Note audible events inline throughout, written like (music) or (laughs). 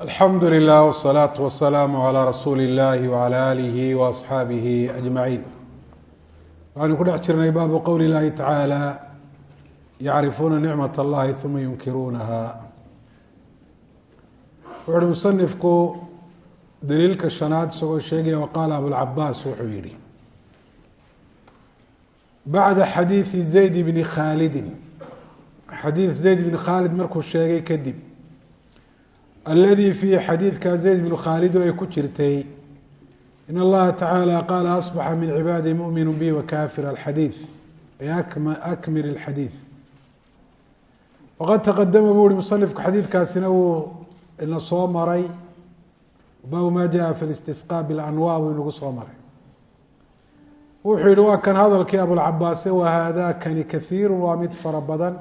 alxamdu lilah wsalaatu wasalaamu calaa rasuuli illahi wacala aalihi waasxaabihi ajmaciin waxaynu ku dhex jirnay baabu qowli llahi tacaala yacrifuuna nicmat allahi uma yunkiruunaha wuxu uhi musanifku daliilka shanaad isagoo sheegaya waqaala abulcabaas wuxuu yihi bacda xadiidi zayd bni khaalidin. Xadiid zayd bni khaalid markuu sheegay kadib aladi fiihi xadiidka zayd bnu khaalidu ay ku jirtay in allaha tacaala qaala asbaxa min cibaadi muminu bi wakafir alxadiid. Ay akmil alxadiid. Waqad taqadama buu uhi musanifku xadiidkaasina wuu ina soo maray. Baabu ma jaءa fi listisqaa bilanwa buu inagu soo maray. Wuxuu yihi waa kan hadalkii abulcabaase wahada kani kahiiru waa mid fara badan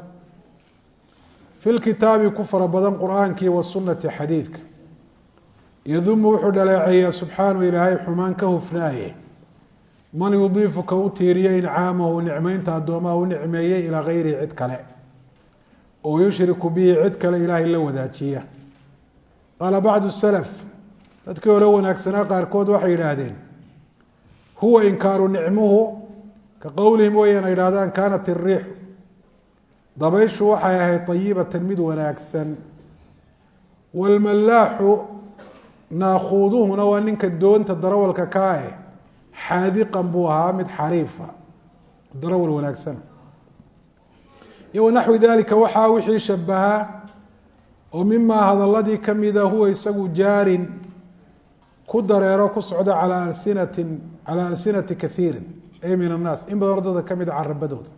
fi lkitaabi ku fara badan qur'aankii wasunati xadiidka yadumu wuxuu dhaleeceeyaa subxaanahu ilaahay xumaan ka hufnaaye man yudiifu ka u tiiriyo incaamahu nicmeynta addoomaha u nicmeeyey ilaa gayrihi cid kale oo yushriku bihi cid kale ilaahay la wadaajiya qaala bacdu salaf dadkii hore wanaagsanaa qaarkood waxay yidhaahdeen huwa inkaaru nicmuhu ka qowlihim weyaan ay yidhahdaan kaanat iriixu dabayshu waxay ahayd ayibatan mid wanaagsan. Walmalaaxu naakuuduhuna waa ninka doonta darawalka kaa eh xaadiqan buu ahaa mid xariifa. Darawal wanaagsan. Iyo wanaxwi dalika waxaa wixii shabahaa oo mimaa hadaladii kamida huwa isagu jaarin ku dareero ku socda calaa alsinatin calaa alsinati kaiirin ay min annaas in badan ardada kamida carabadooda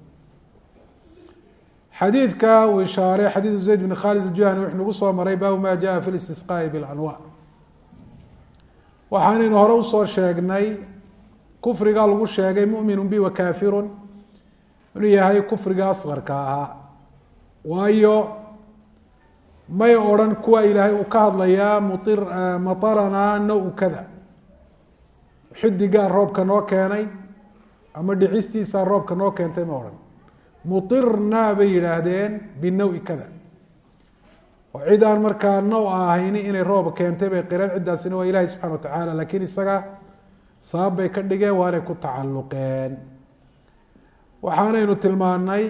xadiidka uu ishaaray xadiidu zayd bn khaalid اjuhani wuxuu nagu soo maray baabu ma jaءa fi listisqaaءi biاlanwa waxaanaynu hore usoo sheegnay kufriga lagu sheegay muminu bi wakafirun inuu yahay kufriga asqarka ahaa waayo may odrhan kuwa ilaahay uu ka hadlayaa muir maطaranaa no kada xidigaa roobka noo keenay ama dhicistiisaa roobka noo keentay ma odhan muirnaa bay yidhaahdeen binawi kada. Oo cid aan markaa naw ahayni inay roob keentay bay qireen ciddaasina waa ilahi subxana wa tacaala laakiin isaga sabab bay ka dhigeen waanay ku tacalluqeen. Waxaanaynu tilmaanay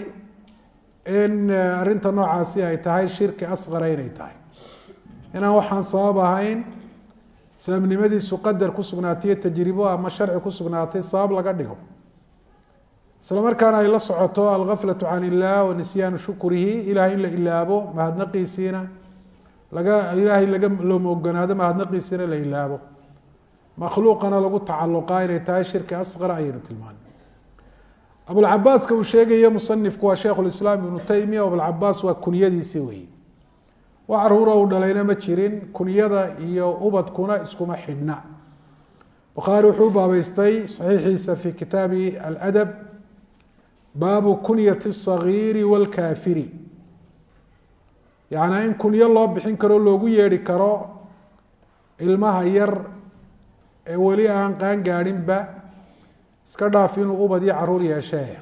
in arrinta noocaasi ay tahay shirki asqara inay tahay. Inaan waxaan sabab ahayn sababnimadiisu qadar ku sugnaatay iyo tajribo ama sharci ku sugnaatay sabab laga dhigo isla markaana ay la socoto algaflaة can illah wanisyaanu shukrihi ilahay in la ilaabo mahadnaqiisiina laga ilaahay laga looma ogolaado mahadnaqiisiina la ilaabo. Makhluuqana lagu tacaluqaa inay tahay shirki asqar ayaynu tilmaanay. Abulcabaaska uu sheegayo musanifku waa sheikh اislaam ibnu taymiya abulcabaas waa kunyadiisi weeye. Wax caruura uu dhalayna ma jirin kunyada iyo ubadkuna iskuma xidhna. Bukhaari wuxuu u saxiixiisa fi kitaabi aladab baabu kunyati الصagiiri wاlkaafiri yacnaa in kunyo loo bixin karo loogu yeedhi karo ilmaha yar ee weli aan qaan gaadhinba iska dhaaf inuu ubad iyo caruur yeeshee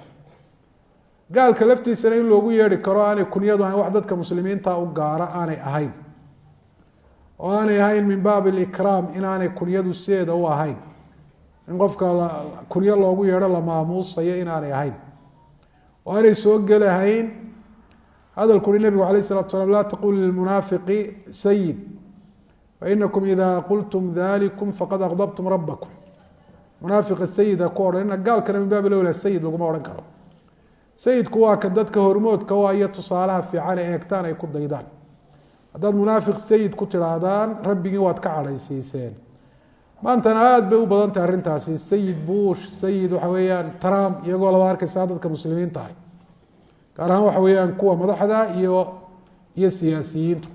gaalka laftiisana in loogu yeedhi karo aanay kunyadu ahayn wax dadka muslimiinta u gaara aanay ahayn oo aanay ahayn min baab اlikraam inaanay kunyadu sideeda u ahayn in qofka kunyo loogu yeedho la maamuusayo inaanay ahayn oo aanay soo gelahayn hadalku uhi nebigu alayh الsalatu slam laa taqulu lilmunaafiqi sayid fainakum ida qultum dalikum faqad aqdabtum rabakum munaafiqa sayida ku odhanina gaalkana min baab lowla sayid laguma odhan karo. Sayidku waa ka dadka hormoodka waa iyo tusaalaha fiican ee eegtaan ay ku daydaan. Haddaad munaafiq sayid ku tidhaahdaan rabbigii waad ka cadhaysiiseen maantana aada bay u badan tahay arrintaasi. Sayid bush sayid waxa weeyaan trump iyagoo laba arkaysaa dadka muslimiin tahay. Gaar ahaan waxa weeyaan kuwa madaxda iyo iyo siyaasiyiintu.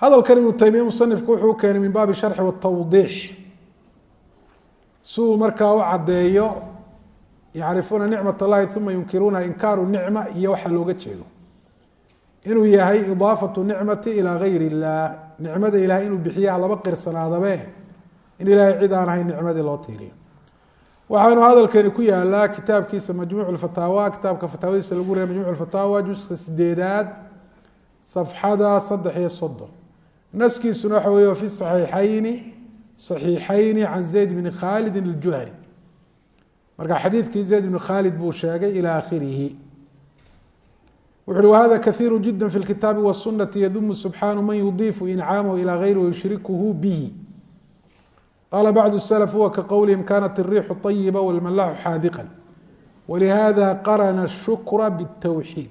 Hadalkan ibnu taymiya musanifku wuxuu keenay min baabi sharxi watawdiix si markaa u caddeeyo yacrifuuna nicmat allahi uma yunkiruuna inkaaru nicma iyo waxaa looga jeedo. Inuu yahay idaafatu nicmati ilaa gayr illah nicmada ilaahay inuu bixiya laba qirsanaadabe in ilaahay cid aan ahayn nicmadii loo tiiriyo. Waxaanu hadalkani ku yaalaa kitaabkiisa majmuuc fataawa kitaabka fataawadiisa lagu wariya majmuc fataawa juska sideedaad safxada saddex iyo soddon naskiisuna waxa wey fi saxiixayni saxiixayni can zayd bni khaalidin aljuhani. Marka xadiidkii zayd bni khaalid buu sheegay ilaa akhirihi wuxu uhi whada kahiiru jida fi اlkitaabi wالsunati yadumu subxaanu man yudiifu incaamahu ilى gayri wayushrikuhu bihi qala bacdu الslf huwa kaqowlihim kanat الriixu طayiba wاlmalaxu xaadiqa walihada qarana الshukra bالtowxiid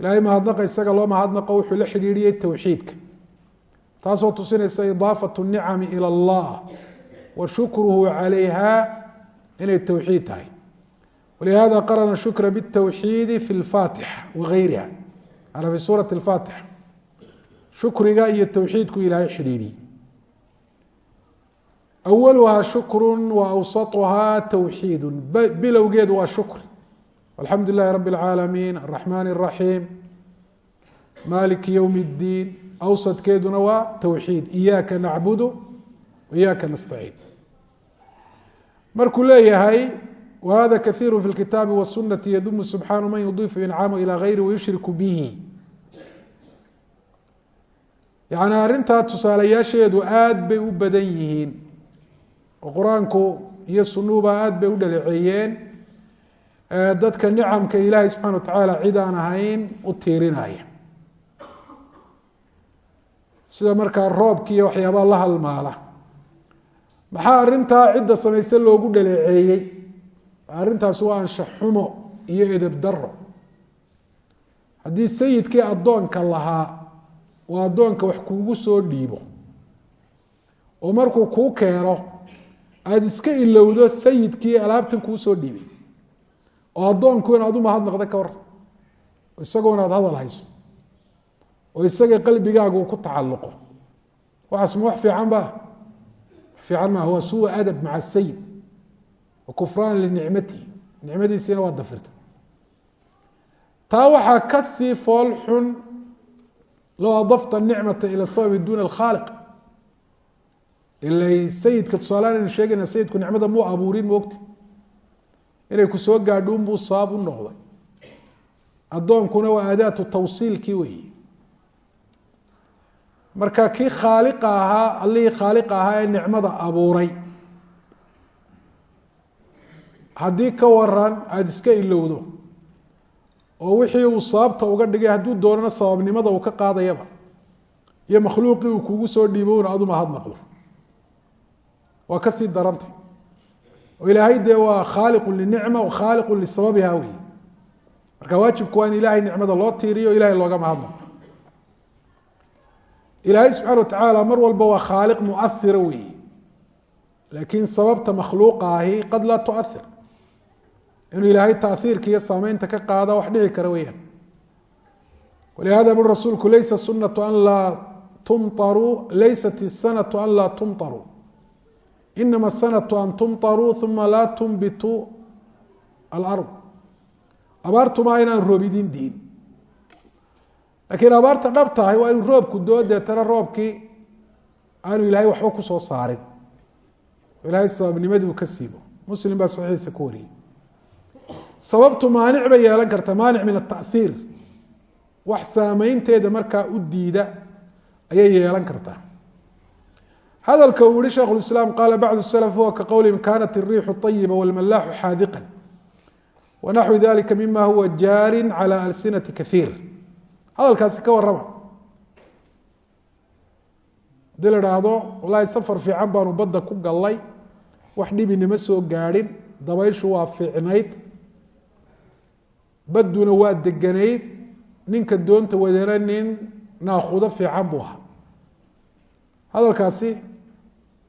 ilahay mahadnaqa isaga loo mahadnaqo wuxuu la xidhiidhiyey towxiidka taasoo tusinaysa idaafaة الnicami ilى اllah wa shukruhu calayha inay towxiid tahay walihada qarana shukra bالtowxiidi fi اlfatixa wagayriha ala fi suurati اlfatixa shukriga iyo towxiidku ilaahay xidhiidhiyey awaluhaa shukru wa awsatuhaa towxiidu bilowgeedu waa shukri alxamdu lilahi rabi اlcaalamiin araxmaan الraxiim maliki ywm اddiin awsadkeeduna waa towxiid iyaaka nacbudu iyaaka nastaciin markuu leeyahay whada kahiiru fi اlkitaabi wالsunati yadumu subxaanu man yudiifu incaamahu ilى gayri wayushriku bihi yani arrintaa tusaalayaasheedu aad bay u badan yihiin oo qur-aanku iyo sunuuba aad bay u dhaleeceeyeen dadka nicamka ilaahay subxana wa tacaala cid aan ahayn u tiirinaya sida markaa roobki iyo waxyaabaha la halmaala maxaa arrintaa cidda samayse loogu dhaleeceeyey arrintaasi waa anshax xumo iyo edeb daro haddii sayidkii addoonka lahaa oo addoonka wax kuugu soo dhiibo oo markuu kuu keeno aada iska ilowdo sayidkii alaabtan kuu soo dhiibay oo addoonku inaad u mahadnaqda ka war isagoo inaad hadal hayso oo isaga qalbigaaga ku tacalluqo. Waxaas ma wax fiican ba fiican maaha waa suwa adab maca sayid kufraan linicmatihi nicmadiisiina waa dafirta taa waxaa ka sii fool xun low adafta nicmata ila sababi duna alkhaaliq. Ilay sayidka tusaalean aynu sheegayna sayidku nicmada muu abuurin moogti? Inay ku soo gaadho unbuu sabab u noqday. Addoonkuna waa aadaatu tawsiilkii weeye marka kii khaaliqa ahaa allihii khaaliqa ahaa ee nicmada abuuray haddii ka waran aada iska ilowdo oo wixii uu sababta uga dhigay hadduu doonana sababnimada uu ka qaadayaba iyo makhluuqii uu kugu soo dhiibowna aduma hadnaqdo waa ka sii darantay oo ilaahay dee waa khaaliqu linicma wa lisababiha wey marka waajibku waa in ilaahay nicmada loo tiiriyo o ilahay loogama ilaahay subxana wa mar walba waa khaaliq muahira weeye. Laakiin sababta makhluuqa ahi qad laa tuahir inuu ilaahay taiirka iyo saameynta ka qaada wax dhici kara weyaan walihada bui rasuulku laysa sunatu an laa tumtaruu laysat isanatu an laa tumtaruu. Inama sanatu an tumtaruu uma laa tumbitu alard. Abaartuma inaan roob diin. Laakiin abaarta dhab tahay waa inuu roobku doo roobkii aanu ilaahay waxba ku soo saarin. Ilaahay sababnimadii ka siibo. Muslim baa saxiixiisa ku wariyey sababtu maanic bay yeelan karta maanic min ataiir wax saameynteeda markaa u diida ayay yeelan kartaa hadalka uu yihi shekh islaam qaala bacdu slf huwa ka qowlihim kanat الriixu طayiba wاlmalaaxu xaadiqa wanaxwi dalika mima huwa jaarin calى alsinati kaiir hadalkaasi ka warama hadii la haahdo walahi safar fiican baanu badda ku gallay wax dhibinima soo gaadhin dabayshu waa fiicnayd badduna waa deganayd ninka doonta wadana nin naakudo fiican buu ahaa. Hadalkaasi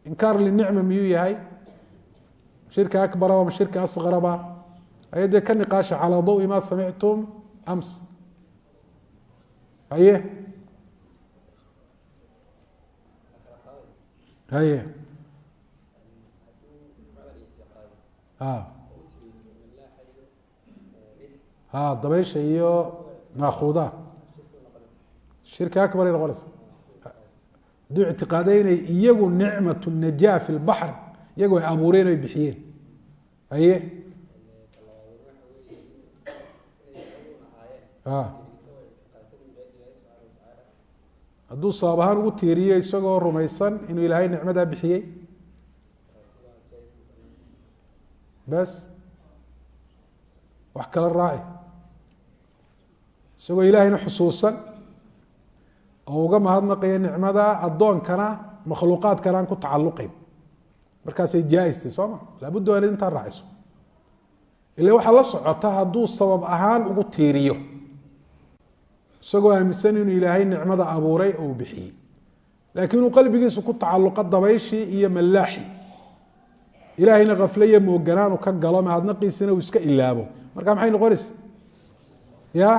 inkaar linicma miyuu yahay? Shirka akbaraba ma shirka asqaraba aya dee ka niqaasha calaa dawi ma samictum ams haye? Haye dabaysha iyo naakuda shirka akbaray noqonaysa. Hadduu ictiqaaday inay iyagu nicmat najaa fi lbaxr iyagu ay abuureen ay bixiyeen. Haye a hadduu sabab ahaan ugu tiiriyo isagoo rumaysan inuu ilaahay nicmadaa bixiyey? Bes wax kala raaci isagoo ilaahayna xusuusan oo uga mahadnaqaya nicmada addoonkana makhluuqaadkana ku tacalluqayn. Markaasay jaa-istay soo ma? Laabudda waa inad intaa raaciso. Ila waxaa la socota hadduu sabab ahaan ugu tiiriyo. Isagoo aaminsan inuu ilaahay nicmada abuuray uu bixiyey. Laakiin qalbigiisu ku tacalluqo dabayshii iyo mallaaxi. Ilaahayna khafle iyo mooganaanu ka galo mahadnaqiisina uu iska ilaabo. Marka maxay noqonaysa? Ya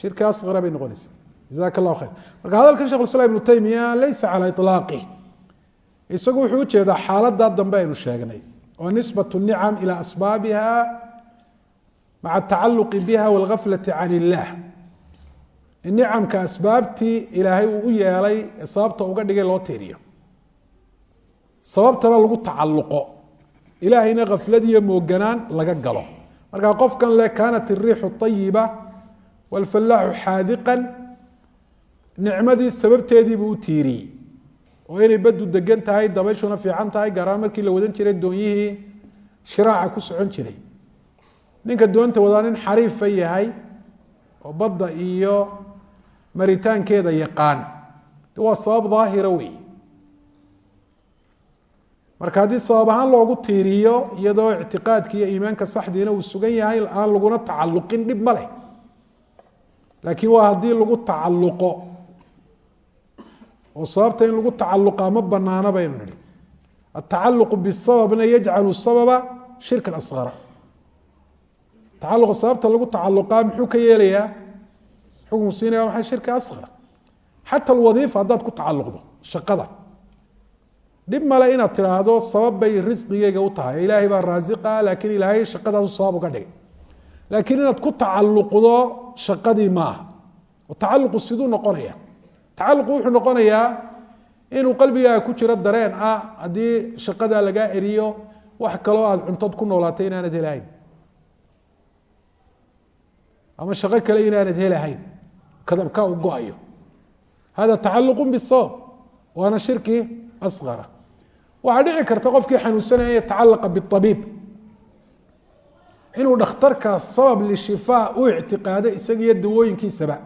shirki asqara bay noqonaysa jazaaka allahu khayr marka hadalkan shekh islam ibnu taymiya laysa cala ilaaqi isagu wuxuu ujeedaa xaaladaa dambe aynu sheegnay oo nisbat nicam ilى asbaabiha maca atacaluqi biha wاlgaflati can illah in nicamka asbaabtii ilaahay uu u yeelay ee sababta uga dhigay loo tiiriyo sababtana lagu tacaluqo ilaahayna khaflad iyo mooganaan laga galo marka qofkan le kaanat الriixu طayiba wاlfallaaxu xaadiqan nicmadii sababteediibuu u tiiriyey oo inay badu degan tahay dabayshuna fiican tahay gaaraan markii la wadan jiray doonyihii shiraaca ku socon jiray ninka doonta wadaa nin xariifa yahay oo badda iyo maritaankeeda yaqaan waa sabab daahira wey marka haddii sabab ahaan loogu tiiriyo iyadoo ictiqaadki iyo iimaanka saxdiina uu sugan yahay aan laguna tacaluqin dhib ma leh laakiin waa haddii lagu tacaluqo oo sababta in lagu tacaluqaa ma banaana baynu nihi atacaluqu bisababna yajcalu sababa shirkan asqara tacaluqa sababta lagu tacaluqaa muxuu ka yeelayaa? Xukmu siinaya maxay shirka asqara xata alwadiifa haddaad ku tacaluqdo shaqada. Dhib male inaad tidhaahdo sabab bay risqigeyga u tahay. Ilaahay baa raasiqa laakiin ilaahay shaqadaasu sabab uga dhigay. Laakiin inaad ku tacaluqdo shaqadii maaha. Oo tacaluqu siduu noqonaya. Tacaluqu wuxuu noqonayaa inuu qalbigaaga ku jiro dareen ah haddii shaqadaa lagaa eriyo wax kaloo aada cuntad ku noolaatay inaanad helahayn ama shaqo kale inaanad helahayn kadabka u go'ayo. Hada tacaluqu bisabab waana shirki asqara waxaa dhici karta qofkii xanuunsanaya an yatacalaqa biabiib inuu dhakhtarka sabab lishifaa u ictiqaado isagiyo dawooyinkiisaba.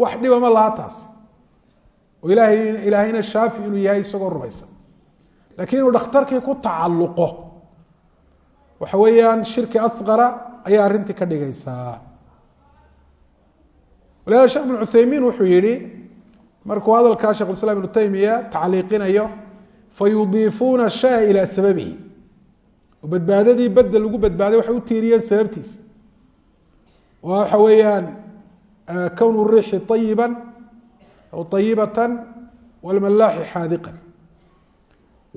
Wax dhiba ma laha taas. Oo ilaahay ilaahayna shaafi inuu yahay isagoo rumaysan lakiin inuu dhakhtarkii ku tacaluqo waxa weeyaan shirki asqara ayaa arrintii ka dhigaysaa walihada shekh bin cuthaymiin wuxuu yihi markuu hadalkaa shekh islam ibnu taymiya tacliiqinayo fayudiifuuna shaya ilaa sababihi oo badbaadadii badda lagu badbaaday waxay u tiiriyeen sababtiisa. Oo waxa weeyaan kownu riixi ayiba aw ayibata wlmalaaxi xaadiqan.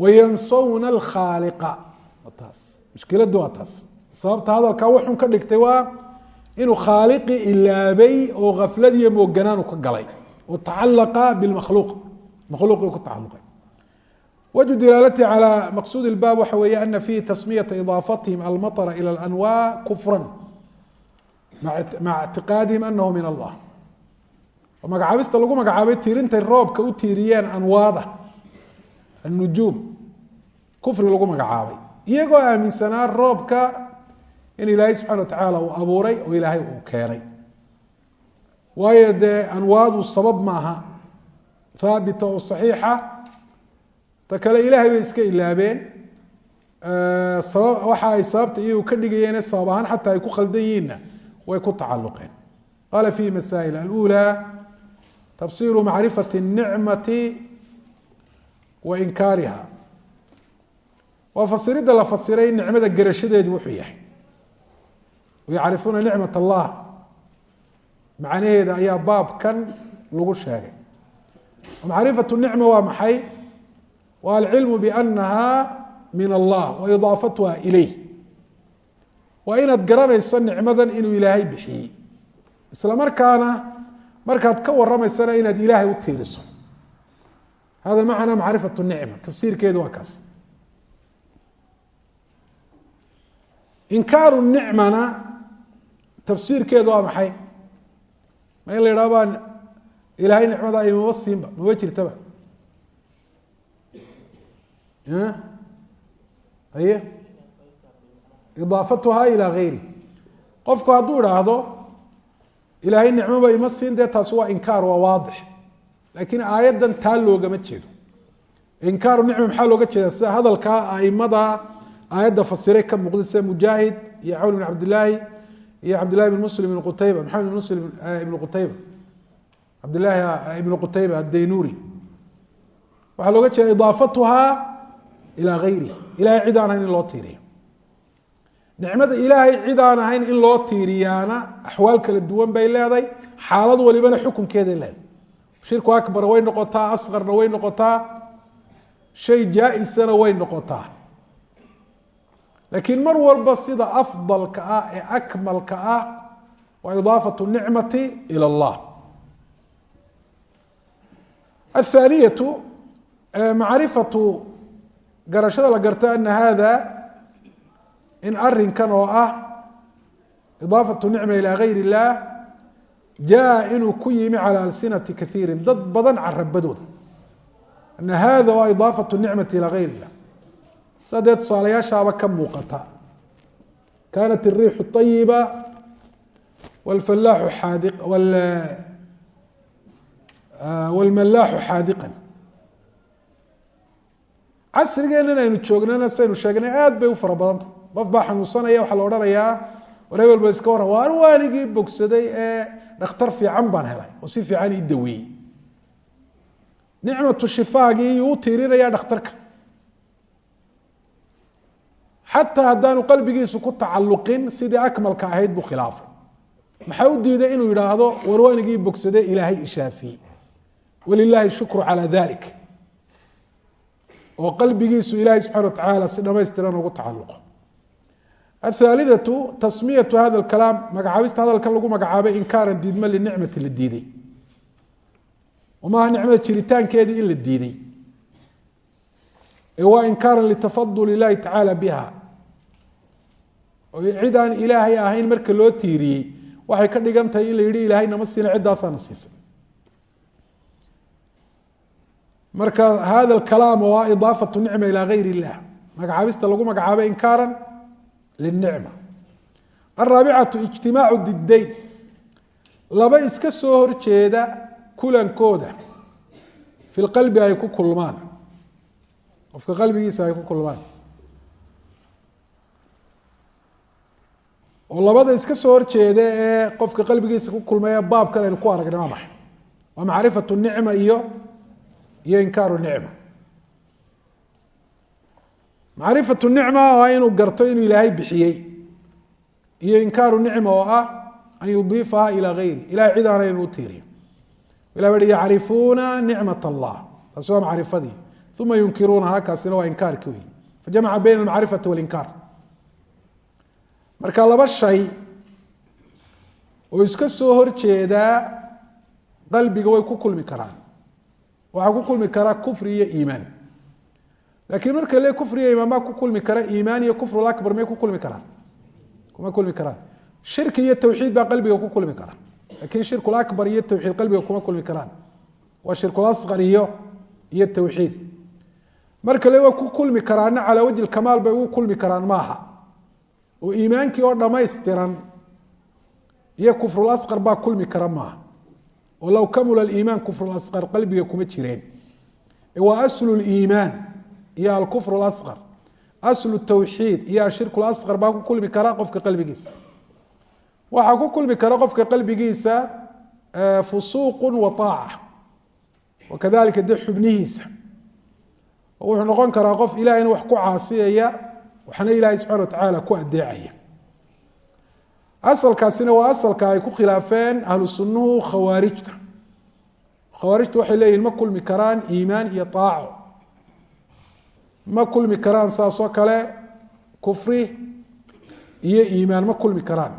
Wayansowna alkhaaliqa taas. Mushkiladdu waa taas. Sababta hadalkaa wuxun ka dhigtay waa inuu khaaliqii ilaabay oo khaflad mooganaanu ka galay. Oo tacalaqa bilmakhluuq makhluuqii ku tacaluqay wجه dilaalati calى maqsuud اlbab waxa weeye ana fihi tasmiyaةa idaafatihim almaطra ilى اlanwaa kufra maca اctiqaadihim anahu min allah oo magacaabista lagu magacaabay tiirintay roobka u tiiriyeen anwaada الnujuum kufri lagu magacaabay iyagoo aaminsanaa roobka in ilaahay subxana wa tacaala uu abuuray oo ilaahay uu keenay waayo dee anwaadu sabab maaha haabita oo صaxiixa ta kale ilaahay bay iska ilaabeen waxa ay sababta iyagu ka dhigayeene sabab ahaan xataa ay ku khaldan yihiinna way ku tacaluqeen qaala fiihi masaa'il alula tafsiru macrifati الnicmati wa inkaariha. Waa fasiridda la fasiray nicmada garashadeedu wuxuu yahay. Yacrifuuna nicmat allah. Macnaheeda ayaa baabkan lagu sheegay. Macrifatu nicma waa maxay? Alcilmu bianaha min allah wa idaafatuha ilayh waa inaad garanayso nicmadan inuu ilaahay bixiyey isla markaana markaad ka waramaysana inaad ilaahay u tiiriso hada macnaa macrifat nicma tafsiirkeedu waa kaas inkaaru nicmana tafsiirkeedu waa maxay ma in la idhaha baa ilaahay nicmadaa imama siinba mama jirtaba aye idaafatuhaa ilaa gayri qofku hadduu idhaahdo ilaahay nicmoba ima siin dee taasi waa inkaar waa waadix laakiin aayaddan taa loogama jeedo inkaaru nicma maxaa looga jeeda sida hadalkaa aimada aayadda fasiray ka muuqda sida mujaahid iyo cawl bn cabdilaahi iyo cabdillahi bn muslim ibn qutayba maxamed bn muslim ibn qutayba cabdillahi ibn qutayba addaynuuri waxaa looga jeeda idaafatuhaa ilaa gayri. Ilahay cid aan ahayn in loo tiiriyo. Nicmada ilaahay cid aan ahayn in loo tiiriyaana axwaal kala duwan bay leedahay xaalad walibana xukunkeeday leedahay shirku akbar way noqotaa asqarna way noqotaa shay jaa-isana way noqotaa. Laakiin mar walba sida afdalka ah ee akmalka ah waa idaafatu nicmati ila allah. Athaaniyatu macrifatu garashada la garto ana hada in arinkan oo ah idaafatu nicma ilaa gayr illah jaa inuu ku yimi calى alsinati kaiiri dad badan carabadooda ana hada waa idaafatu nicmati ilaa gayr illah saa dee tusaalayaashaaba ka muuqata kanat الriixu طayiba wاlfalaaxu xaadi wاlmalaaxu xaadiqan casrigeennan aynu joognana saynu sheegnay aad bay u fara badanta qof baa xanuunsanaya waxaa la odhanayaa war hebel iska warran waar waanigii bogsaday ee dhakhtar fiican baan helay oo si fiican ii daweeyey nicmatu shifaagii yuu u tiirinayaa dhakhtarka. Xataa haddaanu qalbigiisu ku tacalluqin sidii akmalka ahayd buu khilaafay. Maxaa u diiday inuu yidhaahdo war waanigii bogsaday ilaahay ishaafiyey walilaahi shukru calaa dalik oo qalbigiisu ilaahay subxana watacaala si dhamaystiran ugu tacaluqo athaalidatu tasmiyatu hada alkalaam magacaabista hadalkan lagu magacaabay inkaaran diidma linicmati la diiday. Maaha nicmada jiritaankeedii in la diiday. Ee waa inkaaran litafadul ilahi tacaala biha. Oo cid aan ilaahay ahayn marka loo tiiriyey waxay ka dhigan tahay in la yihi ilaahay nama siina ciddaasaana siisay marka hada kalaam oo ah idaafatu nicma ilaa gayr illah magacaabista lagu magacaabay inkaaran linicma araabicatu ijtimaacu diddayn. Laba iska soo horjeeda kulankooda. Fi lqalbi ay ku kulmaan. Qofka qalbigiisa ay ku kulmaan. Oo labada iska soo horjeeda ee qofka qalbigiisa ku kulmaya baabkan aynu ku aragnay waa maxay waa macrifatu nicma iyo iyo inkaaru nicma. Macrifatu nicma oo ah inuu garto inuu ilaahay bixiyey. Iyo inkaaru nicma oo ah an yudiifaha ilaa gayri. Ilahay cid aana inuu tiiriyo. Ilah ba hi yacrifuuna nicmat allah. Taasi waa macrifadii. Uma yunkiruunaha kaasina waa inkaarki wey fajamaca bayna almacrifati walinkaar marka laba shay oo iska soo horjeedaa qalbiga way ku kulmi karaan waxaa ku kulmi karaa kufri iyo iimaan. Laakiin marka le kufri iyo iimaan baa ku kulmi kara iimaan iyo kufrul akbar may ku kulmi karaan. Kuma kulmi karaan. Shirki iyo tawxiid baa qalbiga ku kulmi kara laakiin shirkul akbar iyo tawxiid qalbiga kuma kulmi karaan. Waa shirkul asqar iyo iyo tawxiid. Marka le waa ku kulmi karaana calaa wajhi kamaal bay ugu kulmi karaan maaha. Oo iimaankii oo dhamaystiran iyo kufrul asqar baa kulmi kara maaha oo low kamula aliimaan kufrul asqar qalbiga kuma jireen waa aslu liimaan iyo alkufr lasqar aslu tawxiid iyo ashirku lasqar baa ku kulmi kara qofka qalbigiisa waxaa ku kulmi kara qofka qalbigiisa fusuuqu wa aaca wakadalika de xubnihiisa wuxuu noqon karaa qof ilahayna wax ku caasiyaya waxna ilaahay subxana wa tacaala ku adeecaya asalkaasina waa asalka ay ku khilaafeen ahlu sunnuhu khawaarijta khawaarijtu waxay leeyihiin ma kulmi karaan iimaan iyo aaco ma kulmi karaan saas oo kale kufri iyo iimaan ma kulmi karaan.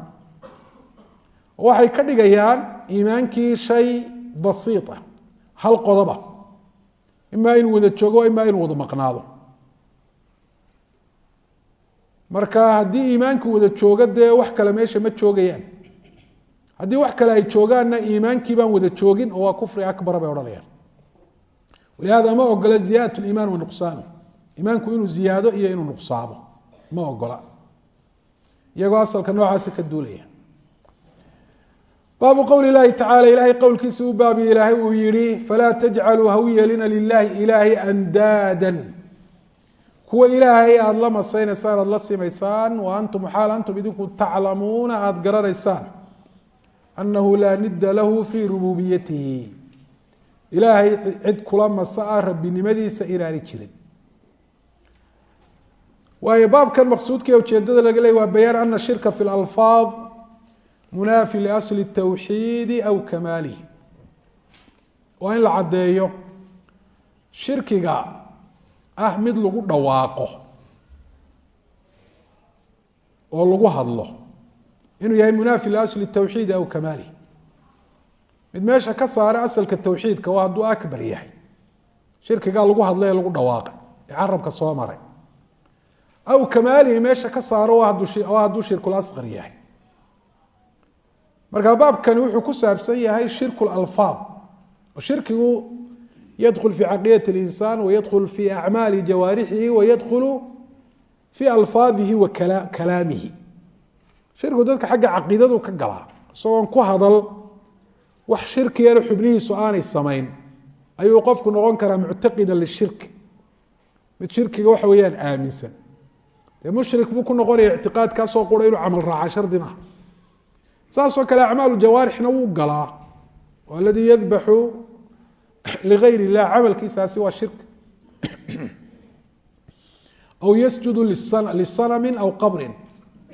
Waxay ka dhigayaan iimaankii shay basiita hal qodoba. Imaa inuu wada joogo imaa inuu wada maqnaado marka haddii iimaanku wada joogo dee wax kale meesha ma joogayaan. Haddii wax kale ay joogaanna iimaankii baan wada joogin oo waa kufri akbara bay odhanayaan. Walihada ma ogola ziyadat liimaan wa nuqsaanu iimaanku inuu ziyaado iyo inuu nuqsaamo ma ogola iyagoo asalka noocaasa ka duulaya. Baabu qowli اlahi tacala ilahay qowlkiisa u baabiye ilaahay uu yihi falaa tajcaluu ha u yeelina lilahi ilaahay andaadan kuwa ilaahay aada la masaynaysaan aada la simaysaan wa antum xaal antum idinku taclamuuna aada garanaysaan. Anahu laa nida lahu fii rububiyatihi ilaahay cid kula masa ah rabbinimadiisa inaani jirin. Waayo baabkan maqsuudka ujeedada laga leey waa bayaan ana shirka fi lalfaad munaafi liasli الtawxiidi aw kamaalihi. Waa in la caddeeyo shirkiga ah mid lagu dhawaaqo. Oo lagu hadlo. Inuu yahay munaafi liasli الtawxiidi aw kamaalihi mid meesha ka saara asalka tawxiidka waa hadduu akbar yahay. Shirkigaa lagu hadlay ee lagu dhawaaqay ee carabka soo maray. Aw kamaalihi meesha ka saaro waa hadduu shirkul yahay. Marka baabkani wuxuu ku saabsan yahay shirku oo shirkigu yadkul fi caqiidat اlinsaan wayadkul fi acmaali jawaarixihi wayadkulu fi alfaadihi wa kalaamihi shirkigu dadka xagga caqiidadu ka galaa isagoon ku hadal wax shirkigana xubnihiisu aanay samayn ayuu qofku noqon karaa muctaqida lishirki mid shirkiga waxa weeyaan aaminsan dee mushrik buu ku noqonaya ictiqaadkaasoo qura inuu camal raaca shardi maaha saasoo kale ligayr illah camalkiisaasi waa shirk aw yasjudu lisanamin aw qabrin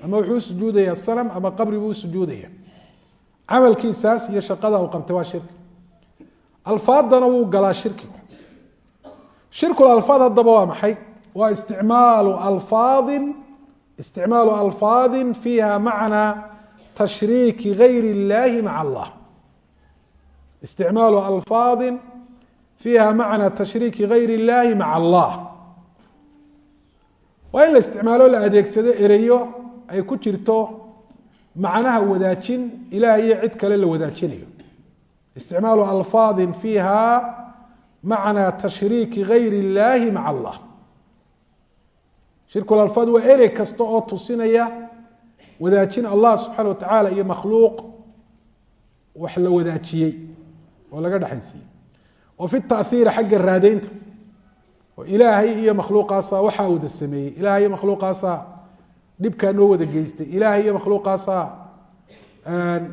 ama wuxuu usujuudaya sanam ama qabri buu usujuudaya camalkiisaas iyo shaqada uu qabtay waa shirki alfaadana wuu galaa shirkigu shirkul alfaad haddaba waa maxay waa isticmaalu alfaadin isticmaalu alfaadin fiiha macnaa tashriiki gayr اllahi maca allah isticmaalu alfaadi fiiha macna tashriiki gayr اllahi maca allah. Waa in la isticmaalo la adeegsado ereyo ay ku jirto macnaha wadaajin ilaah iyo cid kale la wadaajinayo. Isticmaalu alfaadi fiiha macna tashriiki gayr اllahi maca allah. Shirku alfaad waa erey kasta oo tusinaya wadaajin allah subxaana wa tacaala iyo makhluuq wax la wadaajiyey oo laga dhexaysiiyey wa fi taiiri xagga raadeynta oo ilaahay iyo makhluuqaasaa waxaa wada sameeyey. Ilahay iyo makhluuqaasaa dhibkaa noo wada geystay. Ilaahay iyo makhluuqaasaa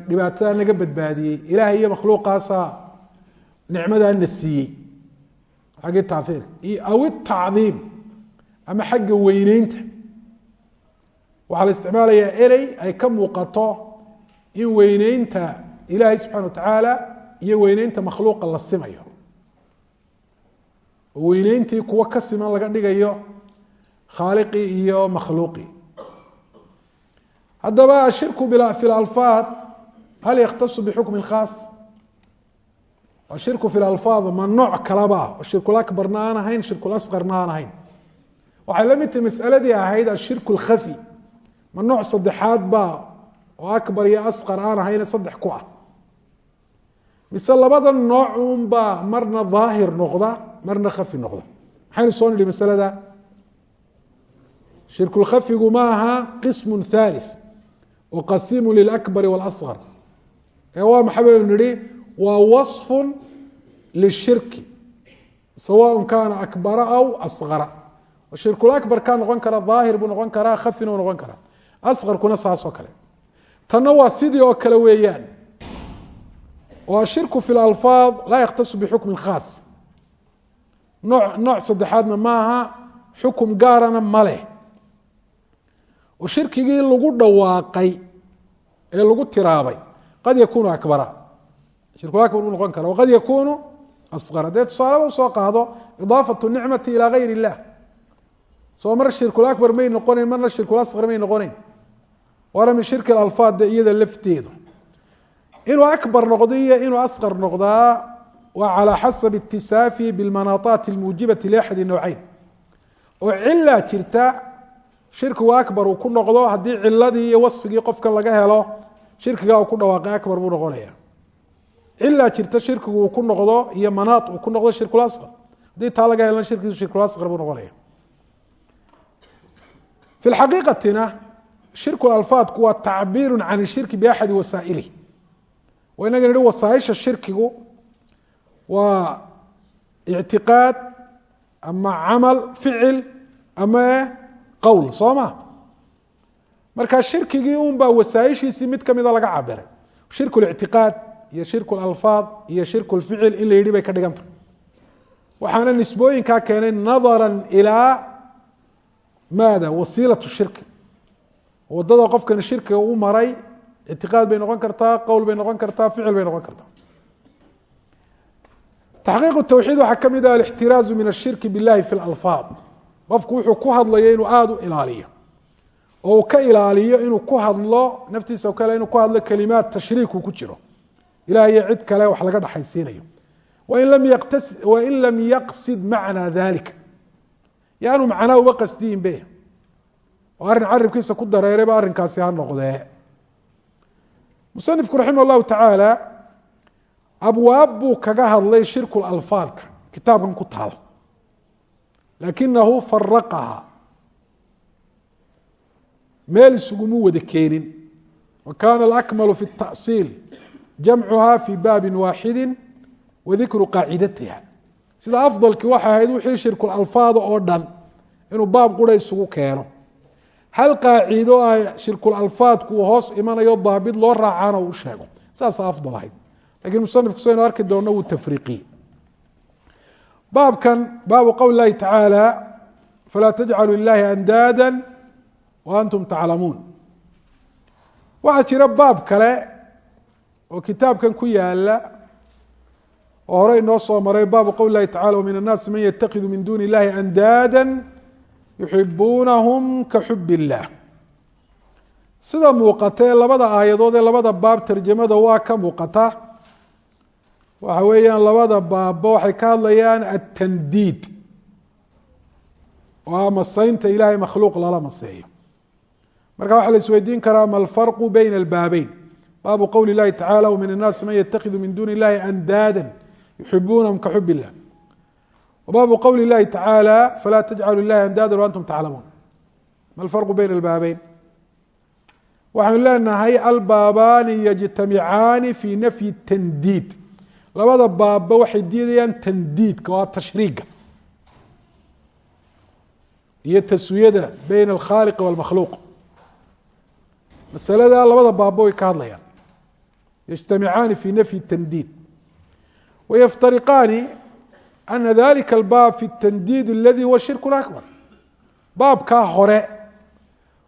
dhibaatada naga badbaadiyey. Ilaahay iyo makhluuqaasaa nicmadaa na siiyey. Xaggii taiirka aw itacdiim ama xagga weyneynta. Waxaa la isticmaalayaa erey ay ka muuqato in weyneynta ilaahay subxana wa tacaala iyo weyneynta makhluuqa la simayo weyneyntii kuwo ka siman laga dhigayo khaaliqii iyo makhluuqii. Haddaba ashirku fi lalfaad hal yakhtasu bixukmin khaas? Ashirku fi lalfaad ma nooc kalaba. Oo shirkulakbarna aan ahayn shirkulasqarna aan ahayn. Waxay la mid tahi masaladii ahayd ashirku lkhafi ma nooc saddexaad baa oo akbar iyo asqar aan ahayna saddex ku ah. Mise labada nooc unbaa marna daahir noqda marna khafi noqda maxaynu soo nidhi masalada? Shirkulkhafigu ma aha qismu thalith oo qasimu lilakbari walasqar ee waa maxay baynu nidhi? Waa waصfu lishirki sawaء kaana akbara aw asqara shirkulakbar kaa noqon kara daahir buu noqon karaa khafina noqon karaa asqarkuna saasoo kale. Tanna waa sidii oo kale weeyaan. Oo ashirku fi lalfaad laa yakhtasu bixukmin khaas nooc saddexaadna maaha xukum gaarana ma leh. Oo shirkigii lagu dhawaaqay ee lagu tiraabay qad yakunu akbara. Shirkulakbar buu noqon kara waqad yakunu asqara dee tusaaleba u soo qaado idaafatu nicmati ilaa gayr illah. Soo mar shirkulakbar may noqonayn marna shirkulasqar may noqonayn. Waana min shirki alfaad iyada lafteedu. Inuu akbar noqdo iyo inuu asqar noqdaa waa calى xasab اtisaafi biاlmanaaطaat اlmuujibati liaxadi nowceyn oo cilaa jirta shirkigu akbar uu ku noqdo haddii ciladii iyo wasfigii qofkan laga helo shirkigaa uu ku dhawaaqay akbar buu noqonaya cilaa jirta shirkigu uu ku noqdo iyo manaad uu ku noqdo shirkul asqar haddii taa laga helan shirkiisu shirkul asqar buu noqonaya fi xaqiiqatina shirku alfaadku waa tacbiiru can ishirki biaxadi wasaa'ilih waa inaga nihi wasaaisha shirkigu waa ictiqaad ama camal ficil ama qowl soo ma? Marka shirkigii un wasaaishiisii mid kamida laga cabiray lictiqaad iyo lalfaad iyo lficil in la bay ka dhiganta waxaana nisbooyinkaa keenay nadara ilaa maada? Wasiilat shirki. Wadada qofkani shirkiga u maray ictiqaad bay noqon kartaa qowl bay noqon kartaa ficil bay noqon kartaa taxqiiq tawxiid waxaa ka mid ah alixtiraazu min ashirki billahi fi lalfaad qofku wuxuu ku hadlayo inuu aada u ilaaliyo oo uu ka ilaaliyo inuu ku hadlo naftiisa kale inuu ku hadlo kelimaad tashriiku ku jiro ilaah iyo cid kale wax laga dhaxaysiinayo wain lam yaqsid macnaa dalika yaanu macnaa uba qasdiyin be oo arrin caribkiisa ku dareerayba arrinkaasi ha noqdee musanifku raximah llahu tacaala abwaab buu kaga hadlay shirku alfaadka kitaabkan ku taal. Laakinahu faraqaha meel isugumu wada keenin. Wa kana alakmalu fi الtasiil jamcuha fi baabi waaxidi wa dikru qaacidatiha. Sida afdalki waxay ahayd wixii shirku alfaada oo dhan inuu baab qura isugu keeno. Hal qaacido ah shirkulalfaadku uu hoos imanayo daabit loo raacaana uu sheego. Saasa afdal ahayd lakiin musanifku saynu arki doonno wuu tafriiqiyey. Baabkan baabu qowl lahi tacaala falaa tajcalu lilahi andaada wa taclamuun. Waxaa jira baab kale oo kitaabkan ku yaalla oo hore inoo soo maray baabu qowl lahi tacala wmin annaasi man yatakidu min duni illahi andaada yuxibuunahum ka xub illah sida muuqata ee labada aayadood ee labada baab tarjamada waa ka muuqata waxa weeyaan labada baabba waxay ka hadlayaan atandiid oo ah masaynta ilahay makhluuq lala maseeyo marka waxaa la isweydiin karaa ma alfarqu bayna albaabeyn baabu qowli اllahi tacala wmin الnaasi man yatakidu min duni illahi andaada yuxibuunahum ka xub illah wbaabu qowli اllahi tacaalى falaa tajcalu ilahi andaada waantum taclamuun ma alfarqu bayna albaabeyn waxaynu leenahay albaabaani yajtamicaani fi nafyi tandiid labada baabba waxay diidayaan tandiidka oo tashriiga. Iyo taswiyada bayna alkhaaliqi wاlmakhluuq masalada labada baabba way ka hadlayaan. Yajtamicaani fi nafyi tandiid. Wayaftariqaani ana dalika albaab fi tandiid aladi huwa shirku akbar. Baabkaa hore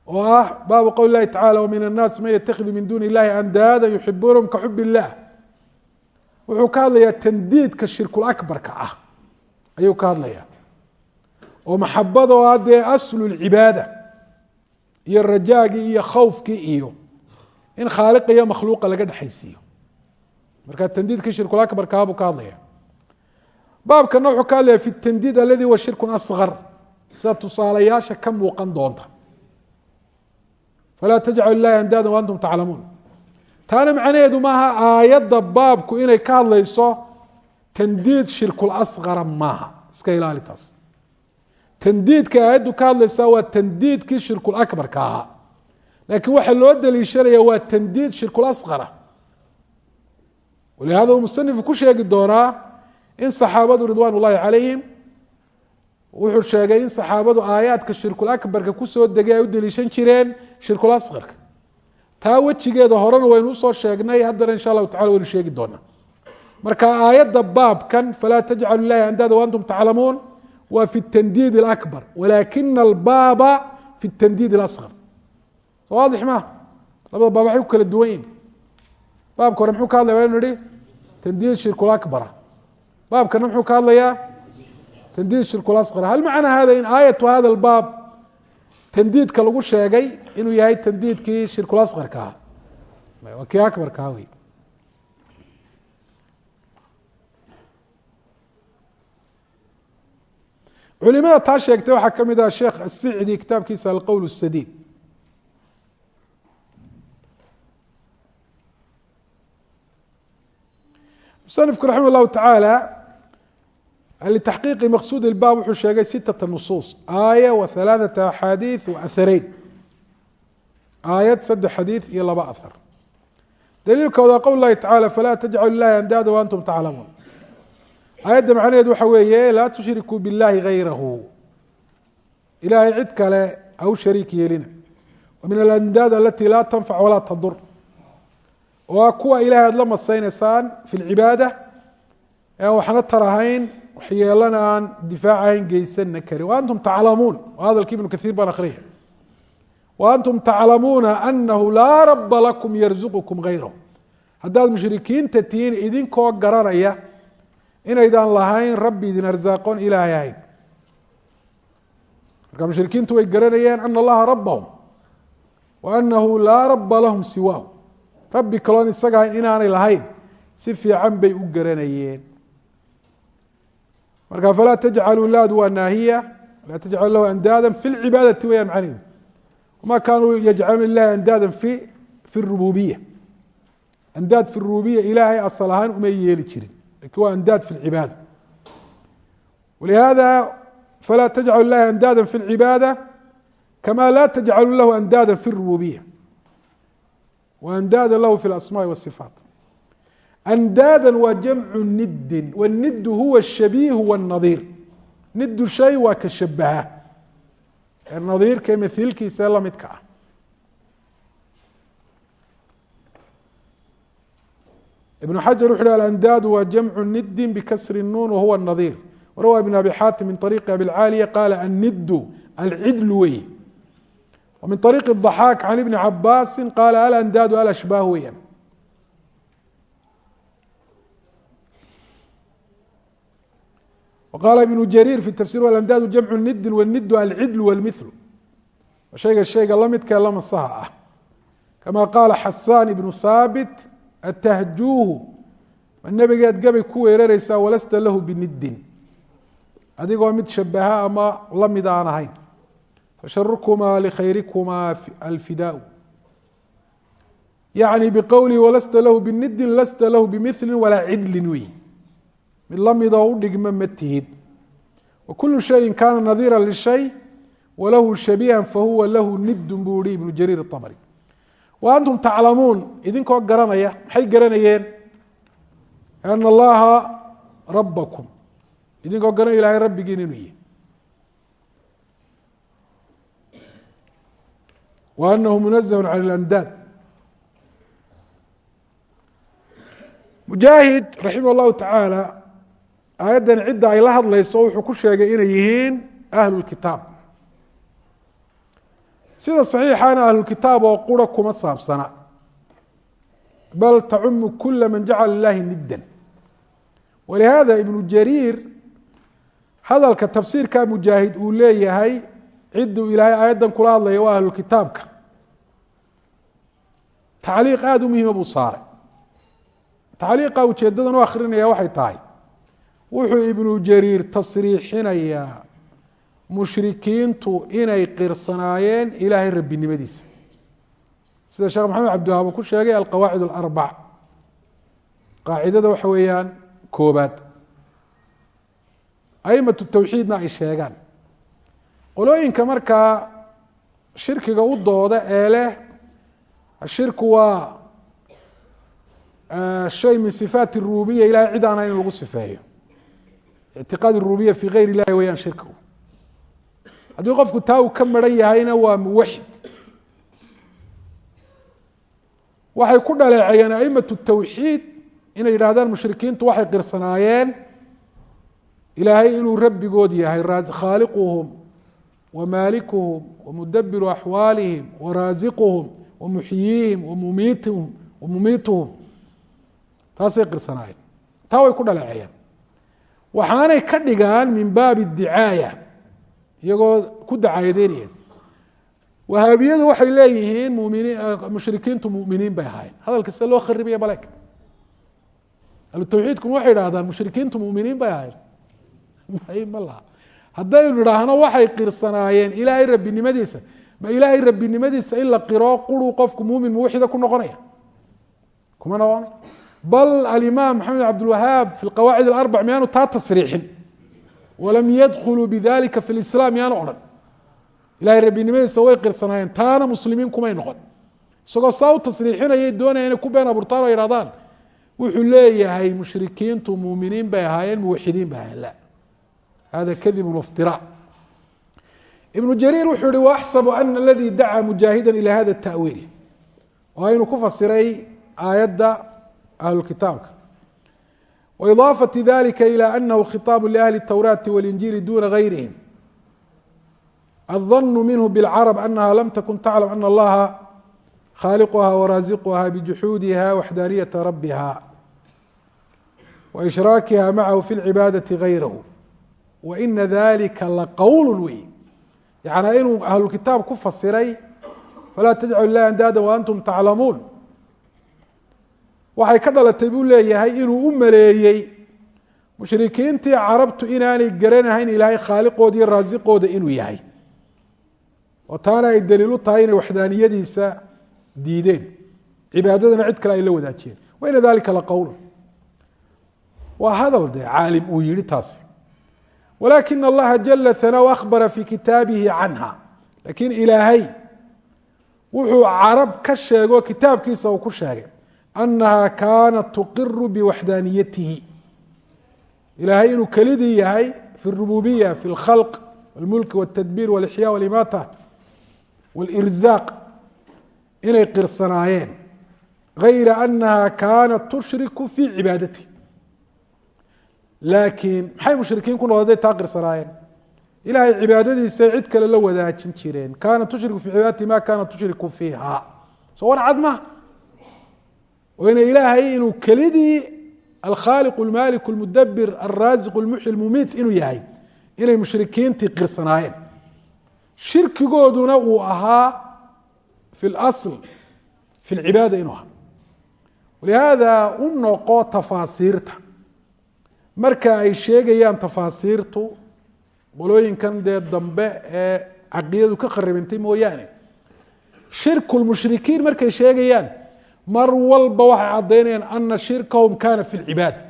oo ah baabu qowl lahi tacala wmin annaasi man yatakidu min duni illahi andaada yuxibuunahum ka xub illah wuxuu ka hadlayaa tandiidka shirkulakbarka ah. Ayuu ka hadlayaa. Oo maxabada oo ah dee aslu lcibaada iyo rajaagii iyo khawfkii iyo in khaaliqa iyo makhluuqa laga dhexaysiiyo. Marka tandiidkii shirkulakbarkaah buu ka hadlaya baabkana wuxuu ka hadlaya fi tandiid aladi huwa shirkun asgar sida tusaalayaasha ka muuqan doonta. Falaa tajcalu ilahi andaada waantum taclamuun taana macnaheedu maaha aayadda baabku inay ka hadlayso tandiid shirkul asgara maaha. Iska ilaali taas. Tandiidka aayaddu ka hadlaysaa waa tandiidkii shirkul akbarka ahaa. Laakiin waxaa loo daliishanaya waa tandiid shirkul asgara walihada uu musanifu ku sheegi doonaa in saxaabadu ridwaan ullahi calayhim wuxuu sheegay in saxaabadu aayaadka shirkul akbarka ku soo degay ay u deliishan jireen shirkul asqarka taa wejigeeda horena waynu u soo sheegnay haddana insha allahu tacala waynu sheegi doonaa. Marka aayadda baabkan falaa tajcalu ilahi andaada waantum taclamuun waa fi tandiid اlakbar walaakina albaaba fi tandiid اlasqar waadix ma labada baab waxay ku kala duwan yihiin baabka hore muxuu ka hadlaya waynu nihi tandiid shirkul akbara baabkana muxuu ka hadlayaa? Tandiid shirkul asqar hal macna hada in aayatu hada albaab tandiidka lagu sheegay inuu yahay tandiidkii shirkulasqarkaa waa kii akbarkaa wey culimada taa sheegtay waxaa ka mid ah sheekh asicdi kitaabkiisa alqowl الsadiid musanifku raximah الlahu tacaalى ltaxqiiqi maqsuud ilbaab wuxuu sheegay sitata nusuus aaya wa alaaata axaadiid wa ahareyn aayad saddex xadiid iyo laba ahar daliilkooda qowl lahi tacaala falaa tajcalu ilahi andaada waantum taclamuun aayadda macnaheedu waxa weeye laa tushrikuu biاllahi gayrahu ilaahay cid kale aw shariik yeelina. Min alandaad alatii laa tanfac walaa tadur. Waa kuwa ilahay aad la madaynaysaan fi lcibaada an waxna tarahayn waxyeelana aan difaacahayn geysanna karin. Wa antum taclamuun. Waa hadalki ibnu kaiir baan akriya wa antum taclamuuna anahu laa raba lakum yarzuqukum gayrahu haddaad mushrikiinta tihiin idinkoo garanaya inaydaan lahayn rabbi idin arsaaqoon ilaahay ahayn. Marka mushrikiintu way garanayeen ana allaha rabahum wa anahu laa raba lahum siwaahu rabbi kaloon isaga ahayn inaanay lahayn si fiican bay u garanayeen marka falaa tajcaluu laadu waa naahiya laa tajcalu lahu andaada fi lcibaadati weyaan macnihu wama kaanuu yajcaluuna lilahi andaada fi fi rububiya andaad fi rububiya ilaahay asal ahaan umay yeeli jirin. Lakin waa andaad fi lcibaada walihada falaa tajcalu lahi andaada fi lcibaada kama laa tajcalu lahu andaada fi rububiya wa lahu fi lasmaai wasifaat andaadan waa jamcu nidin wanidu huwa shabiihu wاnadiir nidu shay waa ka shabaha ee nadiirka ee mahiilkiisa ee lamidka ah ibn xajar wuxu uhi alandaadu waa jamcu nidin bikasri nuun wahuwa nadiir warawa ibn abi xaatim min ariiqi abilcaaliya qaala annidu alcidlu wey wa min ariiqi الضaxaak can ibni cabaasi qaala alandaadu alashbaah weeyaan Wqaala ibnu jariir fi tafsir alandaadu jamcu nidin wanidu alcidlu wاlmithlu shayga shayga lamidkae lamasaha ah kama qaala xasaan ibnu haabit atahjuuhu ma nebigeed gabay ku weeraraysaa walasta lahu binidin adigoo mid shabaha ama la mid aan ahayn fasharukumaa likhayrikumaa alfidaau yacni biqowlihi walasta lahu binidin lasta lahu bimili walaa cidlin wey mid lamidoo u dhigma ma tihid. Wakulu shayin kaana nadiira lishay walahu shabiihan fahuwa lahu nidun buu ihi ibnu jariir abri wa antum taclamuun idinkoo garanaya maxay garanayeen? Ana allaha rabakum idinkoo garanaya ilahay rabbigiin inuu yihi. Wa anahu munazahun can اlandaad mujaahid raximah اllahu tacaala aayaddan cidda ay la hadlayso wuxuu ku sheegay inay yihiin ahlulkitaab sida saxiixaana ahlulkitaab oo qura kuma saabsana. Bal tacumu kula man jacala lilahi niddan. Walihada ibnu jariir hadalka tafsiirka mujaahid uu leeyahay cidduu ilaahay aayaddan kula hadlaya waa ahlulkitaabka tacliiq aada u muhiima buu saaray. Tacliiqa ujeedadan u akrinaya waxay tahay wuxuu ibnu jariir tasriixinayaa mushrikiintu inay qirsanaayeen ilaahay rabbinimadiisa. Sida sheekh maxamed cabdiwahaab uu ku sheegay alqawaacid alarbac qaacidada waxa weeyaan koobaad aimatu tawxiidna ay sheegaan. Qolooyinka markaa shirkiga u dooda ee leh ashirku waa shay min sifaat rububiya ilahay cid aan in lagu sifeeyo ictiqaad rububiya fi gayr illahi weyaan shirkigu haddii qofku taa uu ka maran yahayna waa muwaxid waxay ku dhaleeceeyeen aimatu tawxiid inay yidhahdaan mushrikiintu waxay qirsanaayeen ilaahay inuu rabbigood yahay khaaliquhum wa maalikuhum wa mudabiru axwaalihim wa raasiquhum wa muxyiihim wa mumiituhum wa mumiituhum taasay qirsanaayeen taa way ku dhaleeceeyeen waxaanay ka dhigaan min baabi dicaaya iyagoo ku dacaayadeynaya. Wahaabiyadu waxay leeyihiin muminiin mushrikiintu muminiin bay ahaayeen. Hadalka sida loo kharibaya balek ahlu tawxiidkuna waxay idhahdaan mushrikiintu muminiin bay ahaayeen. (laughs) Ma laha haddaynu idhaahno waxay qirsanaayeen ilaahay rabbinimadiisa ma ilaahay rabbinimadiisa in la qiro quruu qofku muumin muwaxida ku noqonaya? Kuma noqonay bal alimaam maxamed cabdilwahaab fi lqawaacid alarbac miyaanu taa tasriixin. Walam yadkuluu bidalika fi lislaam miyaanu odhan. Ilahay rabbinimadiisa way qirsanaayeen taana muslimiin kumay noqon. Isagoo saa u tasriixinayay doonaya inay ku been abuurtaan oo yidhahdaan wuxuu leeyahay mushrikiintu muuminiin bay ahaayeen muwaxidiin bay ahaayeen. La. Hada kadibun waftira ibnu jariir wuxuu yihi waaxsabu ana aladii dacaa mujaahida ila hada tawiil. Oo aynu ku fasiray aayadda ahlukitaabka waidaafati dalika ilى anahu khiطaabu liahli الtowraati walinjiili duna gayrihim الظن minه بالcرب أنha lm تkن تcلم أن الlaha khاalqha وraaزqha بجuxuudiha وaxdaaniyةa rabha وإشhrاakiha maعahu في العibaadaةi غayrh وإna ذlika laqwl wey yaعnى inuu ahlukitaab ku fasiray falaa تجcl لlah أndاada وأntm taclamuun waxay ka dhalatay buu leeyahay inuu u maleeyey mushrikiintii carabtu inaanay garanahayn ilaahay khaaliqooda iyo raasiqooda inuu yahay. Oo taana ay daliil u tahay inay waxdaaniyadiisa diideen. Cibaadadana cid kale ay la wadaajiyeen. Waina dalika laqowlu waa hadal dee caalim uu yihi taasi. Walakin allaha jala hanaa akhbara fi kitaabihi canha. Lakin ilaahay wuxuu carab ka sheego kitaabkiisa uu ku sheegay annaha kaanat tuqiru biwaxdaaniyatihi ilaahay inuu kelidii yahay fi اrububiya fi اlkhalq wاlmulk wاtadbiir wاlixya wاlimaata wاlirzaaq inay qirsanaayeen gayra anaha kaanat tushriku fi cibaadati laakiin maxay mushrikiin ku noqda day taa qirsanaayeen ilahay cibaadadiisay cid kale la wadaajin jireen kaanat tushriku fi cibaadati ma kaanat tushriku fiiha soo war cad maha oo ina ilaahay inuu kelidii alkhaaliq اlmalik اlmudabir alraasiq اlmuxyi اlmumiit inuu yahay inay mushrikiintii qirsanaayeen shirkigooduna uu ahaa fi اlasl fi اlcibaada inuu ahaa walihaada u noqo tafaasiirta marka ay sheegayaan tafaasiirtu qolooyinkan dee dambe ee caqiidadu ka kharibantay mooyaane shirku lmushrikiin markay sheegayaan mar walba waxay caddaynayaan ana shirkahum kana fi lcibaada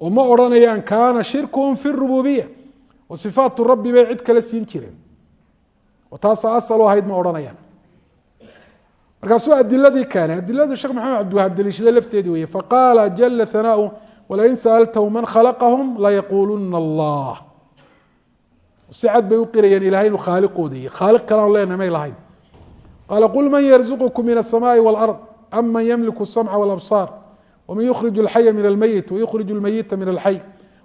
oo odhanayaan kaana shirkuhum fi rububiya oo sifaatu rabbi bay cid kale siin jireen. Oo taasaa asal u ahayd ma odhanayaan. Markaasuu adiladii keenay adiladu sheekh maxamed cabdiwahaab daliishada lafteedii weye faqaala jala hanaau walain sa'altahum man khalaqahum layaquuluna allah. Si cad bay u qirayeen ilahay inuu khaaliqooda yihi khaaliq kalean leena may lahayn qaala qul man yarzuqkum min الsamaءi wاlأrض am man ymliku الsamca wاlabصاar wman yukhrij اlxaya min almeyit wayukhrij اlmeyita min alxay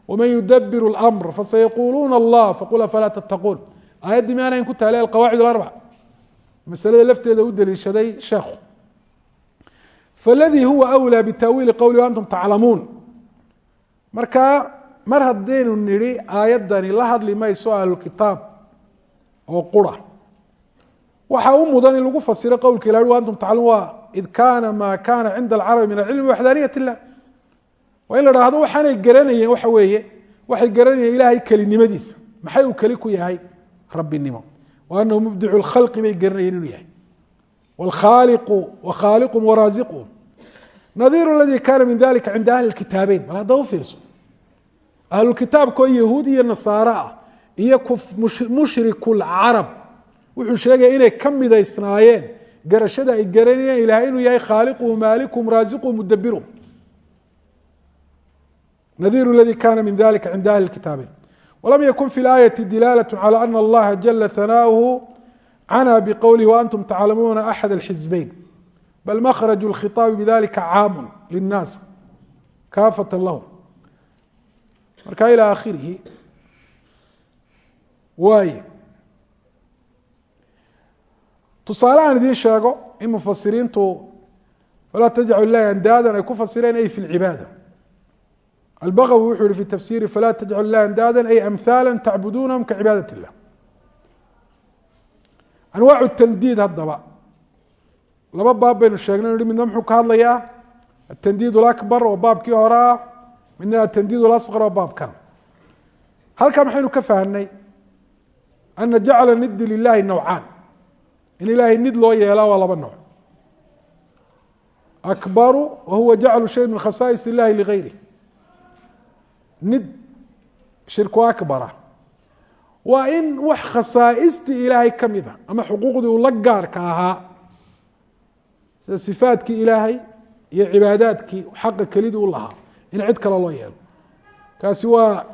wman yudabir اlأmr fasayaquuluuna allah faqul afalaa tattaquun aayaddii maanayn ku taale alqawaacid اlarبc masalada lafteeda u daliishaday sheekhu faladii huwa أwlى bitawiili qowli antum taclamuun marka mar haddaynu nidhi aayaddani la hadli mayso ahlukitaab oo qura waxaa u mudan in lagu fasiro qowlka ilah antum taclamuun waa id kaana maa kaana cinda alcarabi min alcilmi waxdaaniyat illah. Waa in la dhahdo waxaanay garanayeen waxa weeye waxay garanayeen ilaahay kelinimadiisa. Maxay uu keli ku yahay? Rabbinimo. Wa mubdicu lkhalqi bay garanayeen inuu yahay. Wlkhaaliqu wakhaaliqum waraasiqum nadiiru aladii kaana min dalika cinda ahli kitaabeyn. Bal hadda u fiirso ahlukitaabkoo yahuud iyo nasaaro ah iyo mushriku lcarab wuxuu sheegaya inay ka midaysnaayeen garashada ay garanayeen ilahay inuu yahay khaaliquhu maalikum raasiquhu mudabiru nadiru اladي kana min dalika cinda ahli اkitaabeyn walam yakun fi اlaayaةi dilaalaة calى ana اllaha jala hanaaؤuhu canaa bqowlihi waantum taclamuuna axad اlxizbeyn bal makraju اlkhiطaabi bidalika caamu lلnaas kaafata lahum marka ilى akhirihi waay tusaale aan idiin sheego in mufasiriintu falaa tajcalu ilahi andaadan ay ku fasireen ay fi lcibaada albagawi wuxuu yihi fi tafsiri falaa tajcalu ilahi andaadan ay amhaala tacbudunahum kacibaadat illah anwaacu tandiid haddaba. Laba baab baynu sheegnay inu midna muxuu ka hadlayaa? Atandiid lakbar oo baabkii hore midna atandiid lasqar oo baabkan halkaa maxaynu ka fahnay ana jacla nidi lilahi nawcaan in ilaahay nid loo yeelaa waa laba nooc. Akbaru wahuwa jaclu shay min khasaais illahi ligayri nid shirku akbara. Waa in wax khasaaistii ilaahay ka mid a ama xuquuqdii uu la gaarka ahaa sida sifaadkii ilaahay iyo cibaadaadkii xaqa kelidii u lahaa in cid kale loo yeelo. Kaasi waa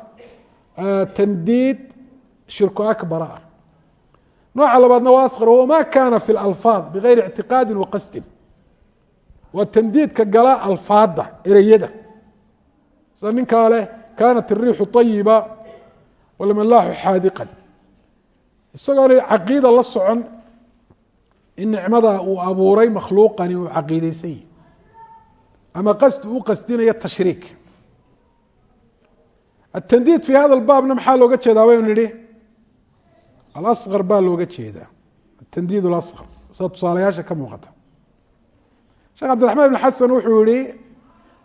tandiid shirku akbara. ah nooca labaadna waa asqar wahuwa ma kana fi lalfaad bigayri ictiqaadi wa qasdin waa tandiidka gala alfaada ereyada sida ninkaa leh kanat الriixu طayiba walmalaaxu xaadiqan isagoona caqiida la socon in nicmada uu abuuray makhluuqani uu caqiideysan yihi ama qasdi u qasdinaya tashriik atandiid fi hada baabna maxaa looga jeedaa baynu nihi alasqar baa looga jeedaa atandiid alasqar sida tusaalayaasha ka muuqata sheekh cabdiraxmaan ibn xasan wuxuu yihi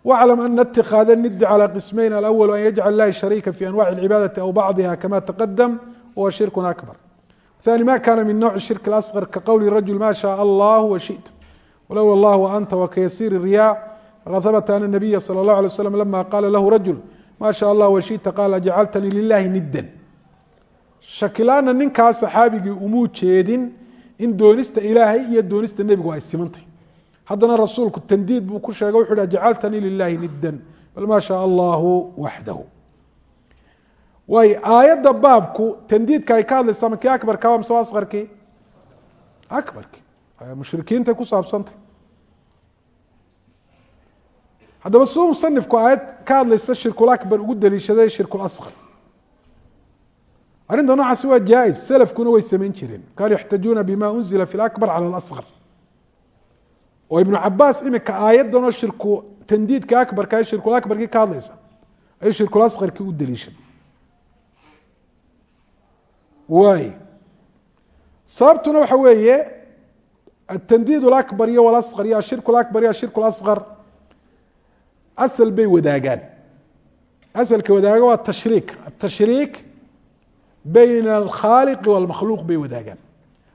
waclam ana itikaada nidi calى qismeyn alأwl an yajcal lahi shariika fi anwaci اlcibaadati aw bacdiha kama taqadam huwa shirku akbar ثاني ma kana min nوع الشhirك الأصغر kaqowli rajul ma shaء allah وشhiئt walow اllah وأnta وkayasيr الرiyاء fqad habta an النabiya slى الlaه عليه وsلم lama qala lahu rajul ma shaء allah وشhiئta qala jacaltanii lilahi nida shakilaana ninkaa saxaabigii umuu jeedin in doonista ilaahay iyo doonista nebigu ay simantay. Haddana rasuulku tandiid buu ku sheegay wuxu jacaltanii lilahi nida bal ma shaء allahu waxdahu. Waay aayadda baabku tandiidka ay ka hadlaysaa makii akbarka waa mise asqarkii? Akbarkii mushrikiintay ku saabsantay. Haddaba siduu musanifku aayad ka hadlaysa shirkul akbar ugu daliishaday shirkul asqar arrinta noocaasi waa jaa-is selafkuna way samayn jireen kaanuu yaxtajuuna bima unzila fi lakbar cala alasqar oo ibnu cabaas imika aayaddanoo shirku tandiidka akbarka ee shirkul akbarkii ka hadlaysa ayuu shirkul asqarkii u daliishaday waay sababtuna waxa weeye atandiid اlakbar iyo wlasqar iyo ashirk اlakbar iyo ashirk اlasqar asal bay wadaagaan asalka wadaaga waa tashriik atashriik bayna alkhaaliqi wاlmakhluuq bay wadaagaan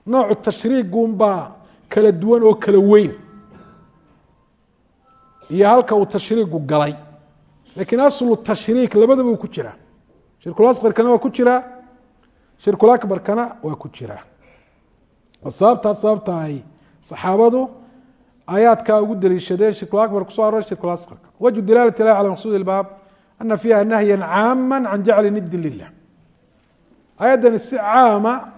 noocu tashriigunbaa kala duwan oo kala weyn iyo halka uu tashriigu galay lakiin aslu tashriik labadaba uu ku jiraa shirkulasqarkana waa ku jiraa shirkul akbarkana waa ku jiraa sababtaas sababta ay saxaabadu aayaadkaa ugu daliishadeen shirkul akbar ku soo aroor shirkul asqarka wajhu dilaalati ilahi cala maqsuud ilbaab ana fiiha nahya caama can jacli nidin lilah aayaddani si caama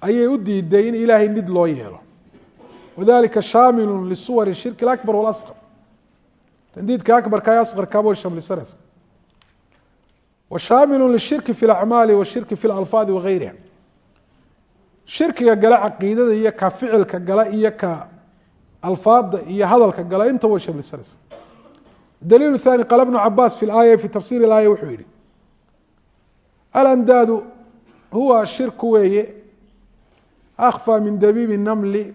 ayay u diiday in ilaahay nid loo yeelo. Wadalika shaamilu lisuwar shirki akbar walasqar tandiidka akbarka ee asqarkaaba way shamlisanaysa wshaamilu lishirki fi lacmaali washirki fi lalfaadi wagayriha shirkiga gala caqiidada iyo ka ficilka gala iyo ka alfaada iyo hadalka gala inta way shamlisanaysa daliil thani qala bnu cabaas fi laaya fi tafsir اlaaya wuxuu yihi alandaadu huwa shirku weeye. Akfى min dabiibi namli.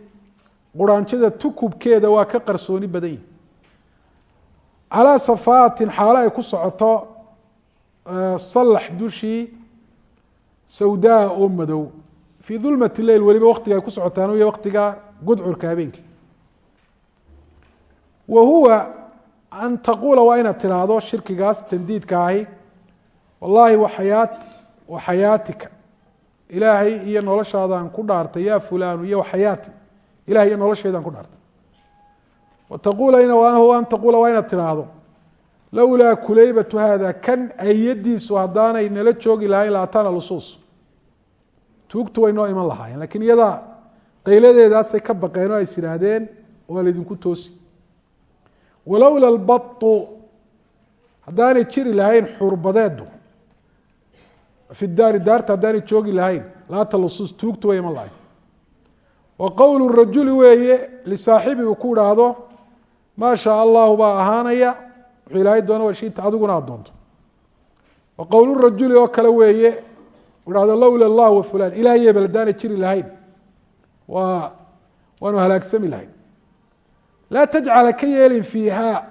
Quraanjada tukubkeeda waa ka qarsooni badan yihi calaa safaatin xaalo ay ku socoto salax dushii sawdaa oo madow. Fii dulmati leyl weliba waktiga ay ku socotaan iyo waktiga gudcurka habeenkii. Wa huwa an taquula waa inaad tidhaahdo shirkigaas tandiidka ahi. Wallaahi waxayaat wa xayaatika ilaahay iyo noloshaadaan ku dhaartay ya fulaanu iyo waxayaati ilahay iyo noloshaydaan ku dhaartay. Wa taquula an taquula waa inaad tidhaahdo lowlaa kulaybatu hada kan ayadiisu haddaanay nala joogi lahayn laatana lusuus. Tuugtu way noo iman lahaayeen lakiin iyadaa qayladeedaasay ka baqeen oo ay is idhaahdeen waa laydinku toosi. Walowla albau haddaanay jiri lahayn xurbadeedu fi daari daarta haddaanay joogi lahayn laata lusuus tuugtu way iman lahayn wa qowlu rajuli weeye lisaaxibi uu ku idhaahdo maa shaa allahu baa ahaanaya wuxuu ilaahay doona washita adiguna aad doonto wa qowl rajuli oo kale weeye ihahdo lowla allah wa fulan ilahay hebel haddaanay jiri lahayn waa waanu halaagsami lahayn laa tajcala ka yeelin fiiha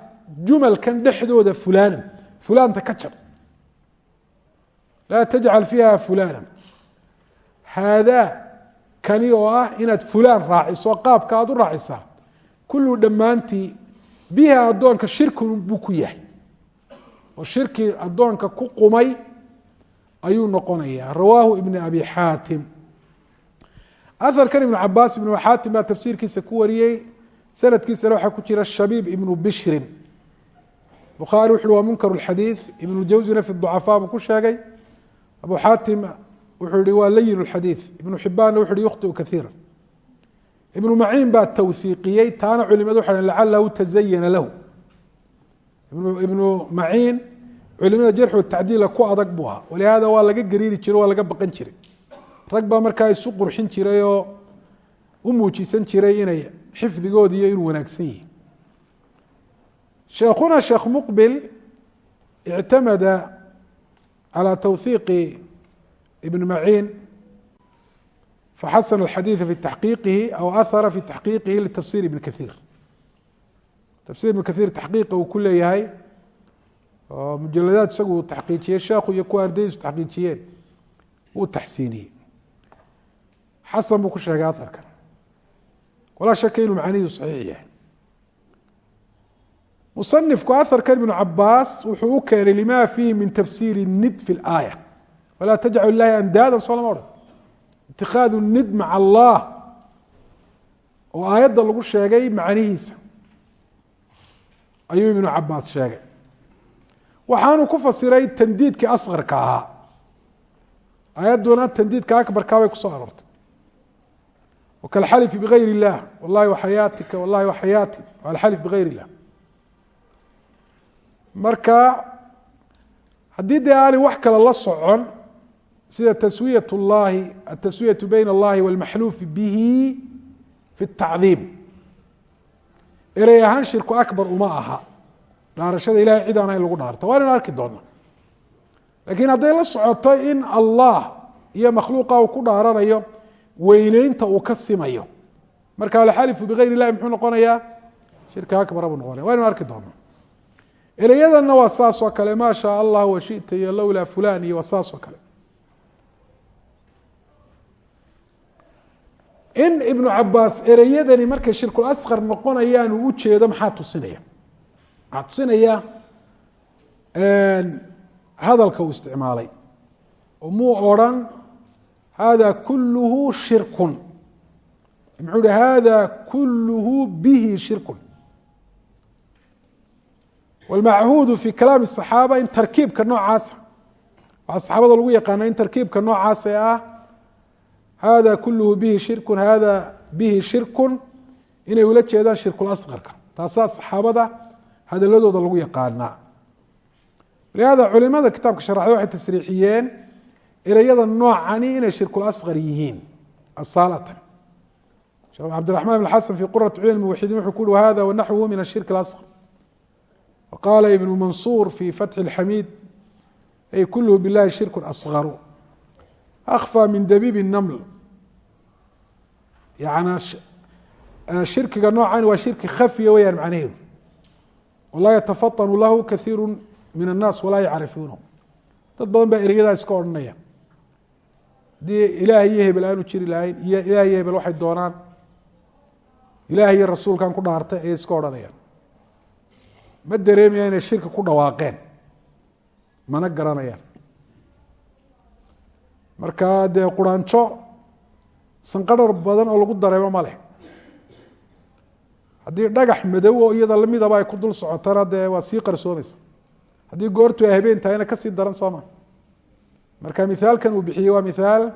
jumalkan dhexdooda fulaanan fulaanta ka jar laa tajcal fiiha fulaanan. Haadaa kani oo ah inaad fulaan raaciso qaabka aad u raacisaa kullu dhammaantii bihi addoonka shirkun buu ku yahay. Oo shirki addoonka ku qumay ayuu noqonaya rawaahu ibn abi xaatim. Aharkan ibnu cabaas ibnu xaatim baa tafsiirkiisa ku wariyey. Sanadkiisana waxaa ku jira shabiib ibnu bishrin. Bukhaari wuxu waa munkar اxadiiث ibnu jawsina fi ducafaa buu ku sheegay abu xaatim wuxuu yihi waa layin اxadiiث ibnu xibaanna wuxu uhi yukhطiu kaiira ibnu maciin baa tawhiiqiyey taana culimadu waxay lacalahu tazayana lahu ibnu maciin culimada jarxu tacdiila ku adag buu ahaa walihada waa laga gariiri jiro waa laga baqan jiray rag baa markaa isu qurxin jiray oo u muujisan jiray inay xifdigoodi iyo inuu wanaagsan yihi sheekhuna sheekh muqbil ictamada calى twhiiqi ibn maciin faxasana اxadiiثa fi taxqiiqihi aw ahara fi taxqiiqihi litafsir ibn kaiir tafsir ibn kaiir taxqiiqa uu ku leeyahay oo mujaladaad isagu taxqiijiyey sheekhu iyo kuwa ardaydiisu taxqiijiyeen wuu taxsiiniyey xasan buu ku sheegay aharkan walaa shaka inuu macnihidu saxiix yahay musanifku aharka ibnu cabaas wuxuu u keenay lima fiihi min tafsiiri nid fi laaya. Walaa tajcalu ilahi andaadan soo lama odhan itikaadu nid maca allah oo aayadda lagu sheegay macnihiisa. Ayuu ibnu cabaas sheegay. Waxaanuu ku fasiray tandiidkii askarka ahaa. Ayadduna tandiidka akbarkaa bay ku soo aroortay. Wakalxalif bigayr اllah wallahi waxayaatika wallahi waxayaati alxalif bigayr اllah marka haddii dee aanay wax kale la socon sida taswiyaة الlahi الtaswiyaة byn الlahi والmaxluufi bihi fi التacdiim erey ahaan shirku akbar uma aha dhaarashada ilahay cid aan hayn lagu dhaarto waa inaan arki doona lakiin hadday la socoto in allah iyo makhluuqa uu ku dhaaranayo weyneynta uu ka simayo marka alxalifu bigayr اlahi muxuu noqonayaa shirka akbara buu noqonaya waynu arki doona ereyadanna waa saas oo kale ma shaa allah washita iyo lowlaa fulan iyo waa saas oo kale. In ibnu cabaas ereyadani markay shirkul asqar noqonayaan uu ujeedo maxaa tusinaya? Maxaa tusinaya? Hadalka uu isticmaalay. Muu odrhan hada kulluhu shirkun. Muxuu hi hada kulluhu bihi shirkun wاlmachuudu fi kalaami الصaxaaba in tarkiibka noocaasa waxaa saxaabada lagu yaqaana in tarkiibka noocaasa ah hada kulluhu bihi shirkun hada bihi shirkun inay ula jeedaan shirkul asqarka taasaa saxaabada hadaladooda lagu yaqaanaa lihada culimada kitaabka sharaxda waxay tasriixiyeen ereyada noocani inay shirkul asqar yihiin asaalatan sheekh cabdiraxmaan ibn xasan fi qurat cuyun muwaxidiin wuxuu ku uhi wahada wanaxwuhu min ashirk اlasqar waqaala ibnu mansuur fi fatxi اlxamiid ay kulluhu billahi shirku asqaru akfى min dabiib الnml yana shirkiga noocani waa shirki khafya weyaan macnaheedu walaa yatafaطanu lahu kaiiru min الnaas walaa yacrifuunahu dad badan baa ereyadaas iska odhanaya haddii ilaah iyo hebel aanu jiri lahayn iyo ilaah iyo hebel waxay doonaan ilaah iyo rasuulkan ku dhaartay ayay iska odhanayaan ma dareemaya inay shirki ku dhawaaqeen? Mana garanayaan. Marka dee quraanjo sanqadhar badan oo lagu dareemo ma leh. Haddii dhagax oo iyada lamidaba ay ku dul socotana dee waa sii qarsoomaysa haddii goortu ay habeen tahayna ka sii daran sooma. Marka mithaalkan uu bixiyey waa mithaal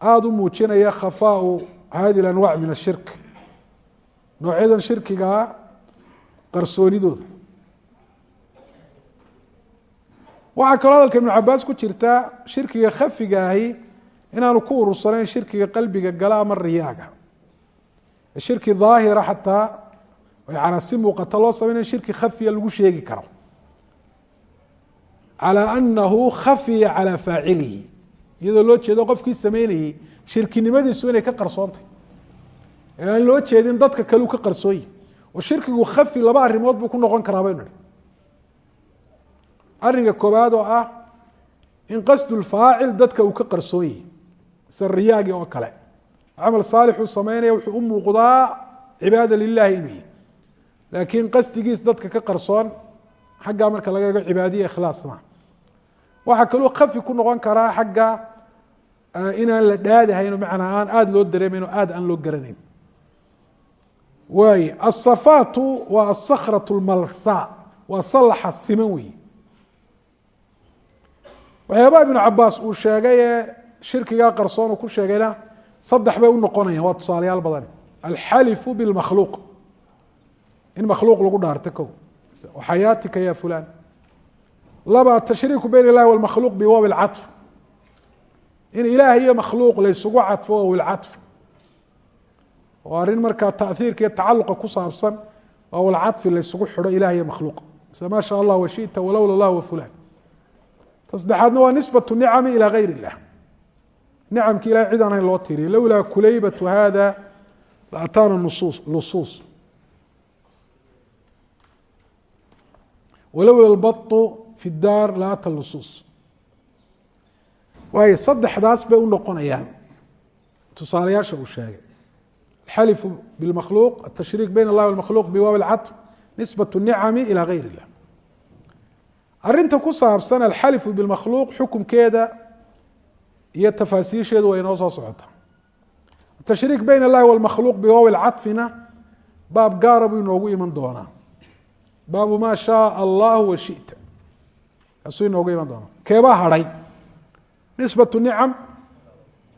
aada u muujinaya khafaau hadi اlanwac min ashirk noocyadan shirkigaa qarsoonidooda waxaa kaloo hadalka ibnu cabaas ku jirta shirkiga khafiga ahi inaanu ku urursanayn shirkiga qalbiga gala ama riyaaga. Shirki daahira xataa yana si muuqata loo sameynaya shirki khafiya lagu sheegi karo. Calى anahu khafiya calى faacilihi. Iyadoo loo jeedo qofkii sameynayey shirkinimadiisu inay ka qarsoontay ee aan loo jeedin dadka kaleu ka qarsooyi oo shirkigu khafi laba arrimood buu ku noqon karaa baynu nihi arrinka koobaad oo ah in qasdu lfaacil dadka uu ka qarsooyi sida riyaagi oo kale. Camal saalixuu sameynaya wuxuu u muuqdaa cibaada lilahi inuu yihi laakiin qasdigiis dadka ka qarsoon xaggaa marka laga eego cibaadiya ikhlaas ma waxaa kaloo kafi ku noqon karaa xagga inaan la dhaadahayn macnaa aan aada loo dareemayn oo aada aan loo garanayn. Waay asafaatu waa asakratu lmalsa waa salaxa siman weyi waxyaabaha ibnu cabaas uu sheegay ee shirkigaa qarsoon uu ku sheegayna saddex bay u noqonayaan waa tusaalayaal badan. Alxalifu bilmakhluuq in makhluuq lagu dhaarto ko xayaatika ya fulaan. Laba atashriiku bayn ilahi wlmakhluuq biwaw lcaf in ilaah iyo makhluuq laysugu cadfo waw lcaf arrin markaa taiirka iyo tacaluqa ku saabsan waw laysugu xidho ilah iyo makhluuq. Ise ma allah washita walowla lah wafulaan ta saddexaadna waa nisbatu nicami ilى gayr اllah nicamki ilahay cid aan hayn loo tiriya lowlaa kulaybatu hada laataana nusuus lusuus walowla lbau fi daar laata lusuus waayo saddexdaas bay u noqonayaan tusaalayaasha uu sheegay alxalifu bilmakhluuq atashriik bayn اllahi walmakhluuq biwaabi lcaطf nisbat nicami ilى gayr اllah arinta ku saabsan alxalifu bilmakhluuq xukumkeeda iyo tafaasiisheedu way inoo soo socota. Tashriik bayn allahi wlmakhluuq biwaawi lcafina baab gaara buu inoogu iman doonaa. Baabu maa shaaa allahu wa shita. Kaasuu inoogu iman doonaa. Keebaa hadhay. Nisbatu nicam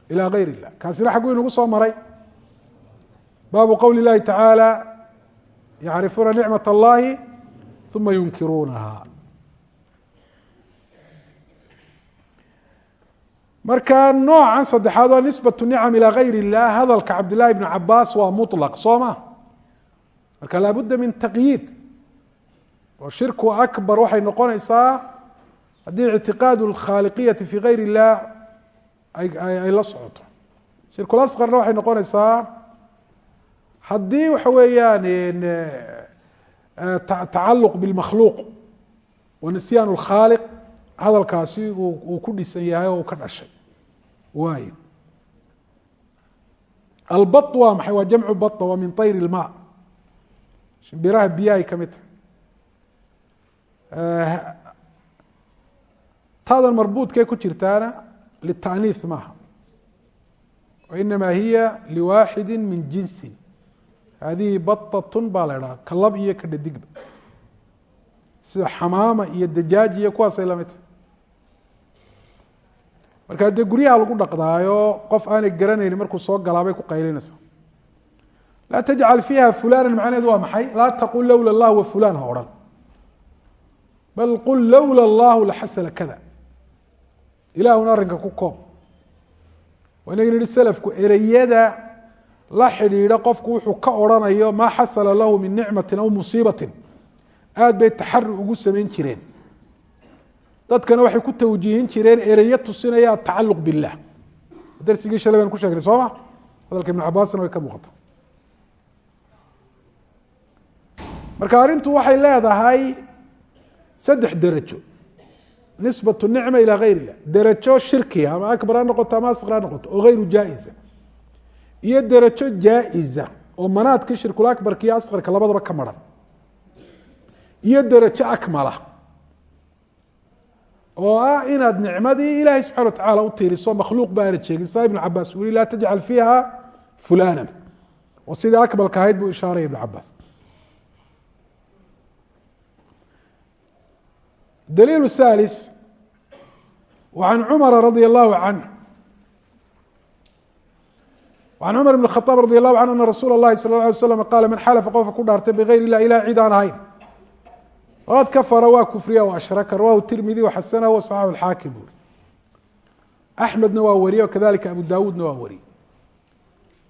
ilaa gayr illah kaasina xagguu inagu soo maray. Baabu qowli اllahi tacaala yacrifuuna nicmat allahi uma yunkiruunaha marka noocan saddexaad waa nisbatu nicam ilى gayr اllah hadalka cabdillahi bn cabaas waa muطlaq soo ma marka laabudda min taqyiid oo shirku akbar waxay noqonaysaa haddii ictiqaad اlkhaaliqiyati fi gayr اllah ay la socoto shirkul asqarna waxay noqonaysaa haddii waxa weeyaan tacaluq biاlmakhluuq wa nisyaan اlkhaaliq hadalkaasi uu ku dhisan yahay oo uu ka dhashay waay albat waa maxay? Waa jamcu bat waa min ayr ilma shimbiraha biyahay ka mid tahay. Eh, taadan marbuudkee ku jirtaana lita'niis maaha. Wainamaa hiya liwaaxidi min jinsi hadihi batatun baa la idhaha kalab iyo ka sida xamaama iyo dajaaj iyo kuwaasay la mid tahay markaa dee guryaha lagu dhaqdaayo qof aanay garanayni markuu soo galaabay ku qaylinaysa laa tajcal fiiha fulana macnaheedu waa maxay? Laa taqul lowla اllah wa fulan ha odhan. Bal qul lowla اllahu laxasala kada. Ilahuna arrinka ku koob waa inagin yihi selafku ereyada la xidhiidha qofku wuxuu ka odrhanayo maa xasala lahu min nicmati aw musiibatin. Aad bay taxari ugu samayn jireen dadkana waxay ku tawjiihin jireen ereyo tusinaya atacaluq biاllah darsigii shalay baynu ku sheegnay soo ma? Hadalka ibn cabaasna way ka muuqata marka arrintu waxay leedahay saddex derajo. Nisbat nicma ilaa gayr illah derajo ama akbar noqoto ama asqar noqoto oo gayru jaa'iza. Iyo derajo jaa-iza oo manaadka shirkul akbarka iyo asqarka labadaba ka maran. Iyo derajo akmala oo ah inaad nicmadii ilaahay subxana wa tacaala u tiiriso makhluuq baana sheegin saa ibnu cabaas uu laa tajcal fiiha fulana oo sidai akmalka ahayd buu ishaaray ibnu cabaas daliil thalith an cumara radi allahu canh an cumar ibn khaaab radi allahu canhu ana rasuula اllahi sal la alay slam qaala man xalafa qofka ku dhaartay bigayr ilah ilah cid aan ahayn ad kafara waa kufriya washraka rawahu tirmidi waxasanahu wasaxaxu alxaakim. Buuri axmedna waa wariye o kadalika abu daawuudna waa wariye.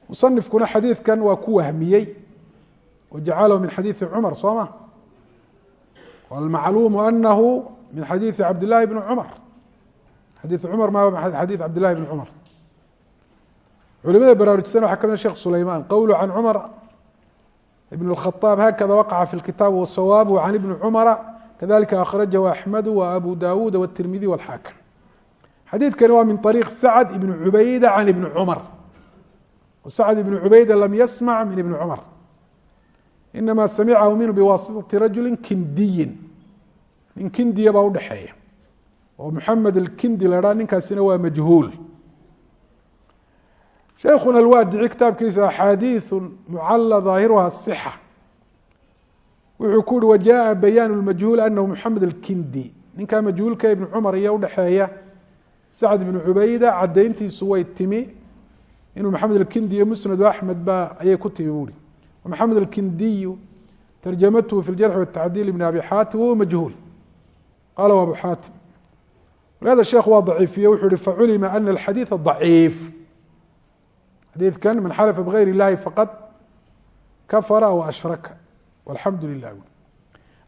Musanifkuna xadiidkan waa ku wahmiyey. Oo min xadiidi cumar soo ma? Almacluumu anahu min xadiidi cabdillahi bni cumar. Xadiid cumar ma xadiid cabdillahi bni cumar. Culimada baraarujsan waxa ka mid ah shekh sulaymaan qowlu can cumar ibn الkhaطاab hakada waqaca fi اlkitaab wsawaabu can ibni cumara kadalika akhrajahu axmedu wa abu dawuud wالtirmidi wاlxaakim xadiidkani waa min طariiq sacd ibn cubayda can ibni cumar sacd ibn cubayda lam yasmac min ibni cumar inamaa samicahu minhu biwaasitati rajuli kindiyin nin kindiya baa udhexeeya oo maxamed alkindi la dhaa ninkaasina waa majhuul sheekuna alwaadici kitaabkiisa axaadiiu mucalla daahiruha sixa. Wuxuu ku uhi wajaءa bayaanu lmajhuul anahu muxamed alkindi. Ninkaa majhuulka ibnu cumar iyo udhexeeya sacd ibnu cubayda cadayntiisu way timi. Inuu maxamed alkindi iyo musnadu axmed ba ayay ku timi buuhi maxamed alkindiyu tarjamathu fi ljarxi watacdiil ibn abi xaatim wahuwa majhuul. Qaala abu xaatim walaada sheekh waa daciifiye wuxuu hi faculima ana alxadiida daciif xadiidkan man xalafa bgayr اllahi faqad kafara aw ashraka. Walxamdu lilah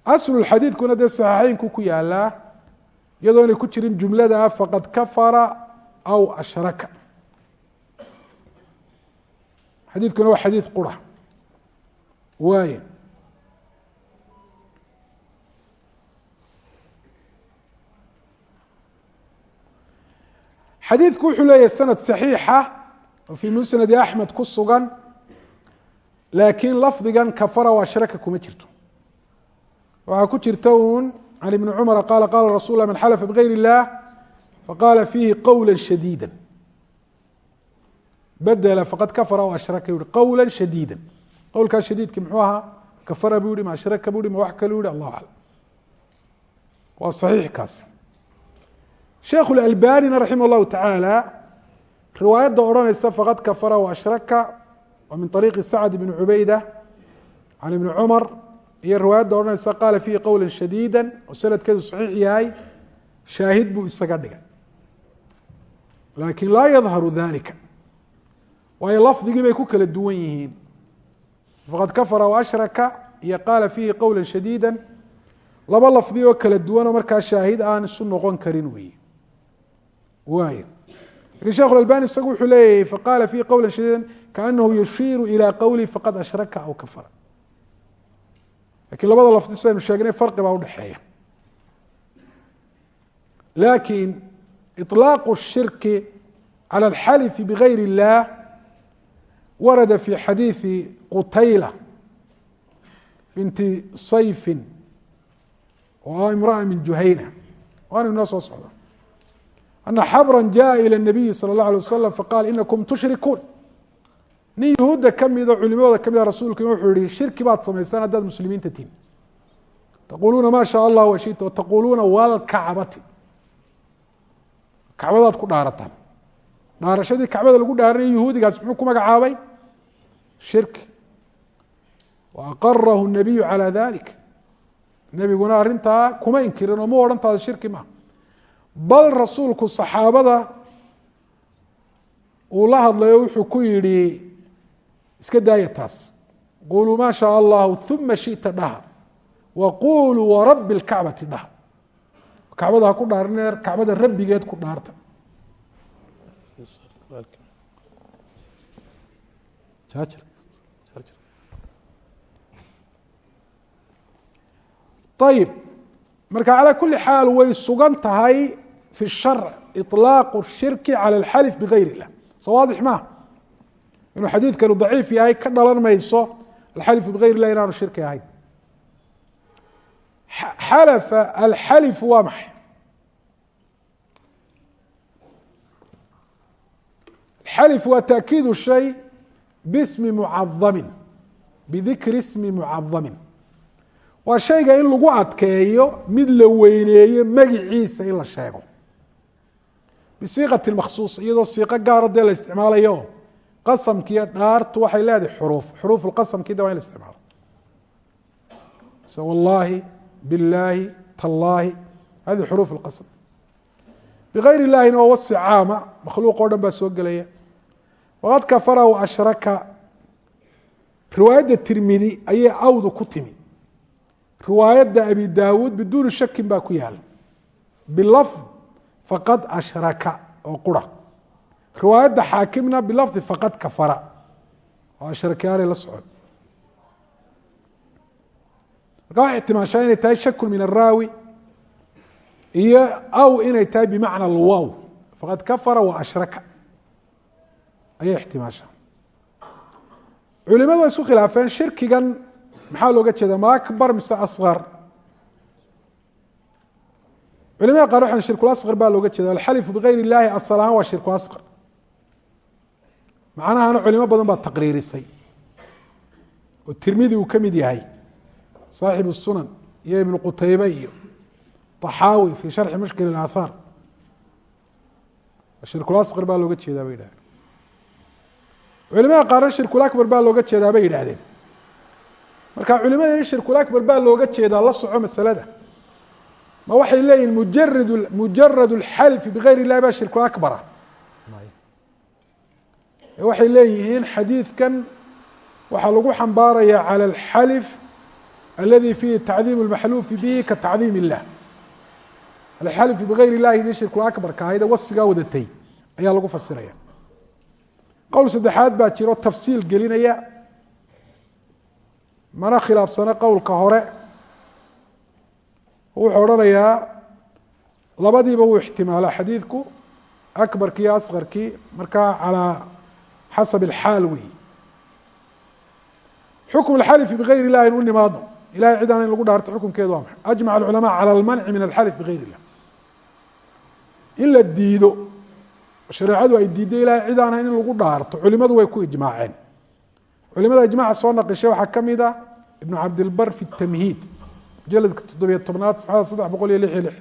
aslu xadiidkuna dee saxiixeynku ku yaalaa iyadoonay ku jirin jumlada ah faqad kafara aw ashraka. Xadiidkuna waa xadiid qura waay xadiidku wuxuu leeyahay sanad saxiixa oo fii musnadi axmed ku sugan laakiin lafdigan kafara waa shraka kuma jirto. Waxaa ku jirta uun can ibni cumara qaala qaala rasul lah man xalafa bgayr اllah faqala fiihi qowla shadiida bedela faqad kafara o ashraka yuhi qowla shadiida qowlkaa shadiidki muxuu ahaa? Kafara buu yihi ma ashraka buu yihi ma wax kalu yihi allahu aclam. Waa saxiix kaas. Sheekhu lalbanina raximah llahu tacaala riwaayadda odhanaysa faqad kafara wa ashraka waa min ariiqi sacd bni cubayda can ibni cumar iyo riwaayadda odhanaysa qaala fiihi qowla shadiida oo sanadkeedu saxiix yahay shaahid buu isaga dhigay. Laakiin laa yadharu dalika waayo lafdigii bay ku kala duwan yihiin. Faqad kafara waashraka iyo qaala fiihi qowla shadiida laba lafdi oo kala duwanoo markaa shaahid aan isu noqon karin weeye. Waay lakin shekh albani isagu wuxuu leeyahy faqala fiihi qowla shadiida kaanahu yushiiru ilى qowli faqad ashraka aw kafara lakin labada lafdi sidaynu sheegnay farqi baa udhexeeya lakin iطlaaqu الshirki calى اlxalifi bgayr اllah warada fi xadiiثi qutayla binti sayfi oo ah imraأة min juhayna waana inoo soo socda ana xabra jaءa ilى الnabiyi salى الlaه alيه wasalam faqala inakum tushrikuun nin yuhuudda kamida culimadooda kamida rasuulka wuxuu yihi shirki baad samaysaan haddaad muslimiinta tihin taquluuna ma shaء allah washita wataquuluuna walkacbati kacbadaad ku dhaarataan dhaarashadii kacbada lagu dhaaranaya yahuudigaas muxuu ku magacaabay shirki wa aqarahu الnabiyu calى dalik nebiguna arrintaa kuma inkirin oo ma odhan taada shirki maha bal rasuulku saxaabada uu la hadlayo wuxuu ku yihi iska daaya taas. Quluu ma shaء allahu uma shita dhaha. Waquluu warabi اlkacbati dhaha. Kacbada ha ku dhaarine kacbada rabbigeed ku dhaarta. Ayib marka calى kuli xaal way sugan tahay fi الsharc iطlaaqu الshirki calى اlxalif bgayr اllah soo waadix maha inuu xadiidkanu daciif yahay ka dhalan mayso alxalifu bgayr اllah inaanu shirki ahayn xalafa alxalifu waa maxay xalif waa taakiid shay bismi mucadamin bidikri smi mucadamin waa shayga in lagu adkeeyo mid la weyneeyo magiciisa in la sheego. Bisiiqati maksuus iyadoo siiqo gaara dee la isticmaalayo qasamkiiyo dhaartu waxay leedahay xuruuf. Xuruuf lqasamkii de waa in la isticmaalo. Se wallaahi billaahi tallaahi hadi xuruuf اlqasm bigayr illahina waa wasfi caama makhluuq o dhan baa soo gelaya. Waqad kafara ashraka. Riwaayadda tirmidi ayay awdu ku timi riwaayadda abi daawuud biduuni shakin baa ku yaalla bilafd faqad ashraka oo qura. Riwaayadda xaakimna bilafdi faqad kafara. Oo ashrakayaanay la socon. Marka waxay ixtimaashaa inay tahay shakun min araawi iyo aw inay tahay bimacna alwow faqad kafara wa ashraka. Ayay ixtimaashaa culimadu waa isku khilaafeen shirkigan maxaa looga jeeda ma akbar mise asqar culimada qaar waxaan shirkulasqar baa looga jeeda alxalifu bigayr illaahi asal ahaan waa shirkulasqar macnahana culimo badan baa taqriirisay. Oo tirmidi uu ka mid yahay. Saaxibu sunan iyo ibnu qutaybe iyo طaxaawi fi sharxi mushkil اaahaar shirkulasqar baa looga jeedaa bay yidhahdeen. Culimada qaarna shirkulakbar baa looga jeedaa bay yidhahdeen marka culimada in shirkulakbar baa looga jeedaa la soco masalada ma waxay leeyihin mujarad mujarad اlxalifi bigayr illahi baa shirkulakbara waxay leeyihiin xadiidkan waxaa lagu xambaaraya calى اlxalif aladi fiihi tacdiim اlmaxluufi bihi ka tacdiim illah alxalifu bigayr illahi dii shirkul akbarka ahayde wasfigaa wadatay ayaa lagu fasiraya qowl saddexaad baa jiro tafsiil gelinaya mana khilaafsano qowlka hore. Wuxuu odhanayaa labadiiba wuu ixtimaalaa xadiidku akbarkii iyo askarkii markaa calaa xasab alxaal weyi xukm alxalifi bigayr illahi in u nimaadno ilahay cid aan in lagu dhaarto xukumkeedu waa maxay? Ajmac alculamaa cala almanci min alxalif bigayr illah. In la diido shareecadu ay diidday ilahay cid aan ahayn in lagu dhaarto culimadu way ku ijmaaceen culimada ijmaca soo naqishay waxaa ka mid ah ibnu cabdilbar fi tamhiid mujaladka toddobiyo tobnaad saxada saddex boqol iyo lix iyo lix.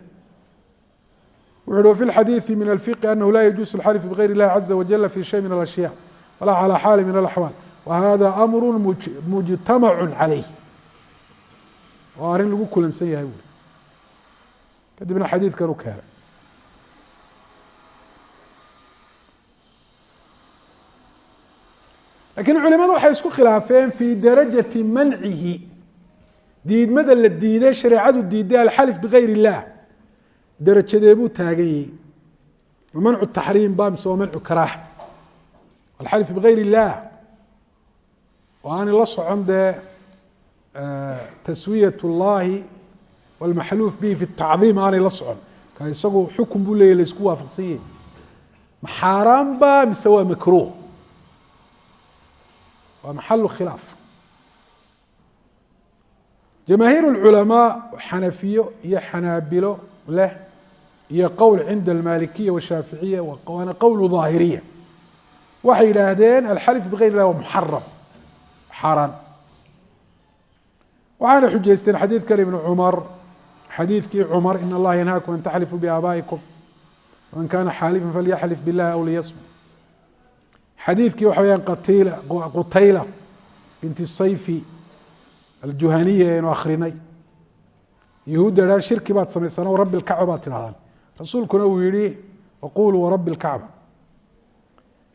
Wuxu uhi wafi lxadiidi min alfiqi anahu laa yajuusu alxalifu bigayr illahi caza wajala fi shay min alashyaa walaa calaa xaali min alaxwaal wa hada amru mujtamacu calayh. Waa arrin lagu kulansan yahay buuri kadibna xadiidkan u keenay lakiin culimadu waxay isku khilaafeen fii darajati mancihi diidmada la diiday shareecadu diiday alxalif bigayr illah darajadee buu taagan yahi ma mancu taxriim ba mise waa mancu karaax alxalif bigayr illah oo aanay la socon dee taswiyat اllahi wاlmaxluuf bihi fi الtacdiim aanay la socon ka isagu xukun buu leeyahy laysku waafaqsan yahi ma xaaraan ba mise waa makruh waa maxalu khilaaf jamaahiir اlculamaa xanafiyo iyo xanaabilo leh iyo qowl cinda almalikiya washaaficiya waana qowl ظaahiriya waxay yidhaahdeen alxalif bigayr ilah waa muxaram xaaraan waxaana xujaysteen xadiidkan ibn cumar xadiidkii cumar in allaha yanhaakum an taxlifuu biaabaa'ikum man kana xaalifan falyaxlif biاllahi aw liyasmut xadiidkii waxa weyaan qatila qutayla binti sayfi aljuhaniya aynu akrinay yahuudda idhaha shirki baad samaysana rabbi lkacba baad tidhahdaan. Rasuulkuna uu yihi waquluu warabbi lkacba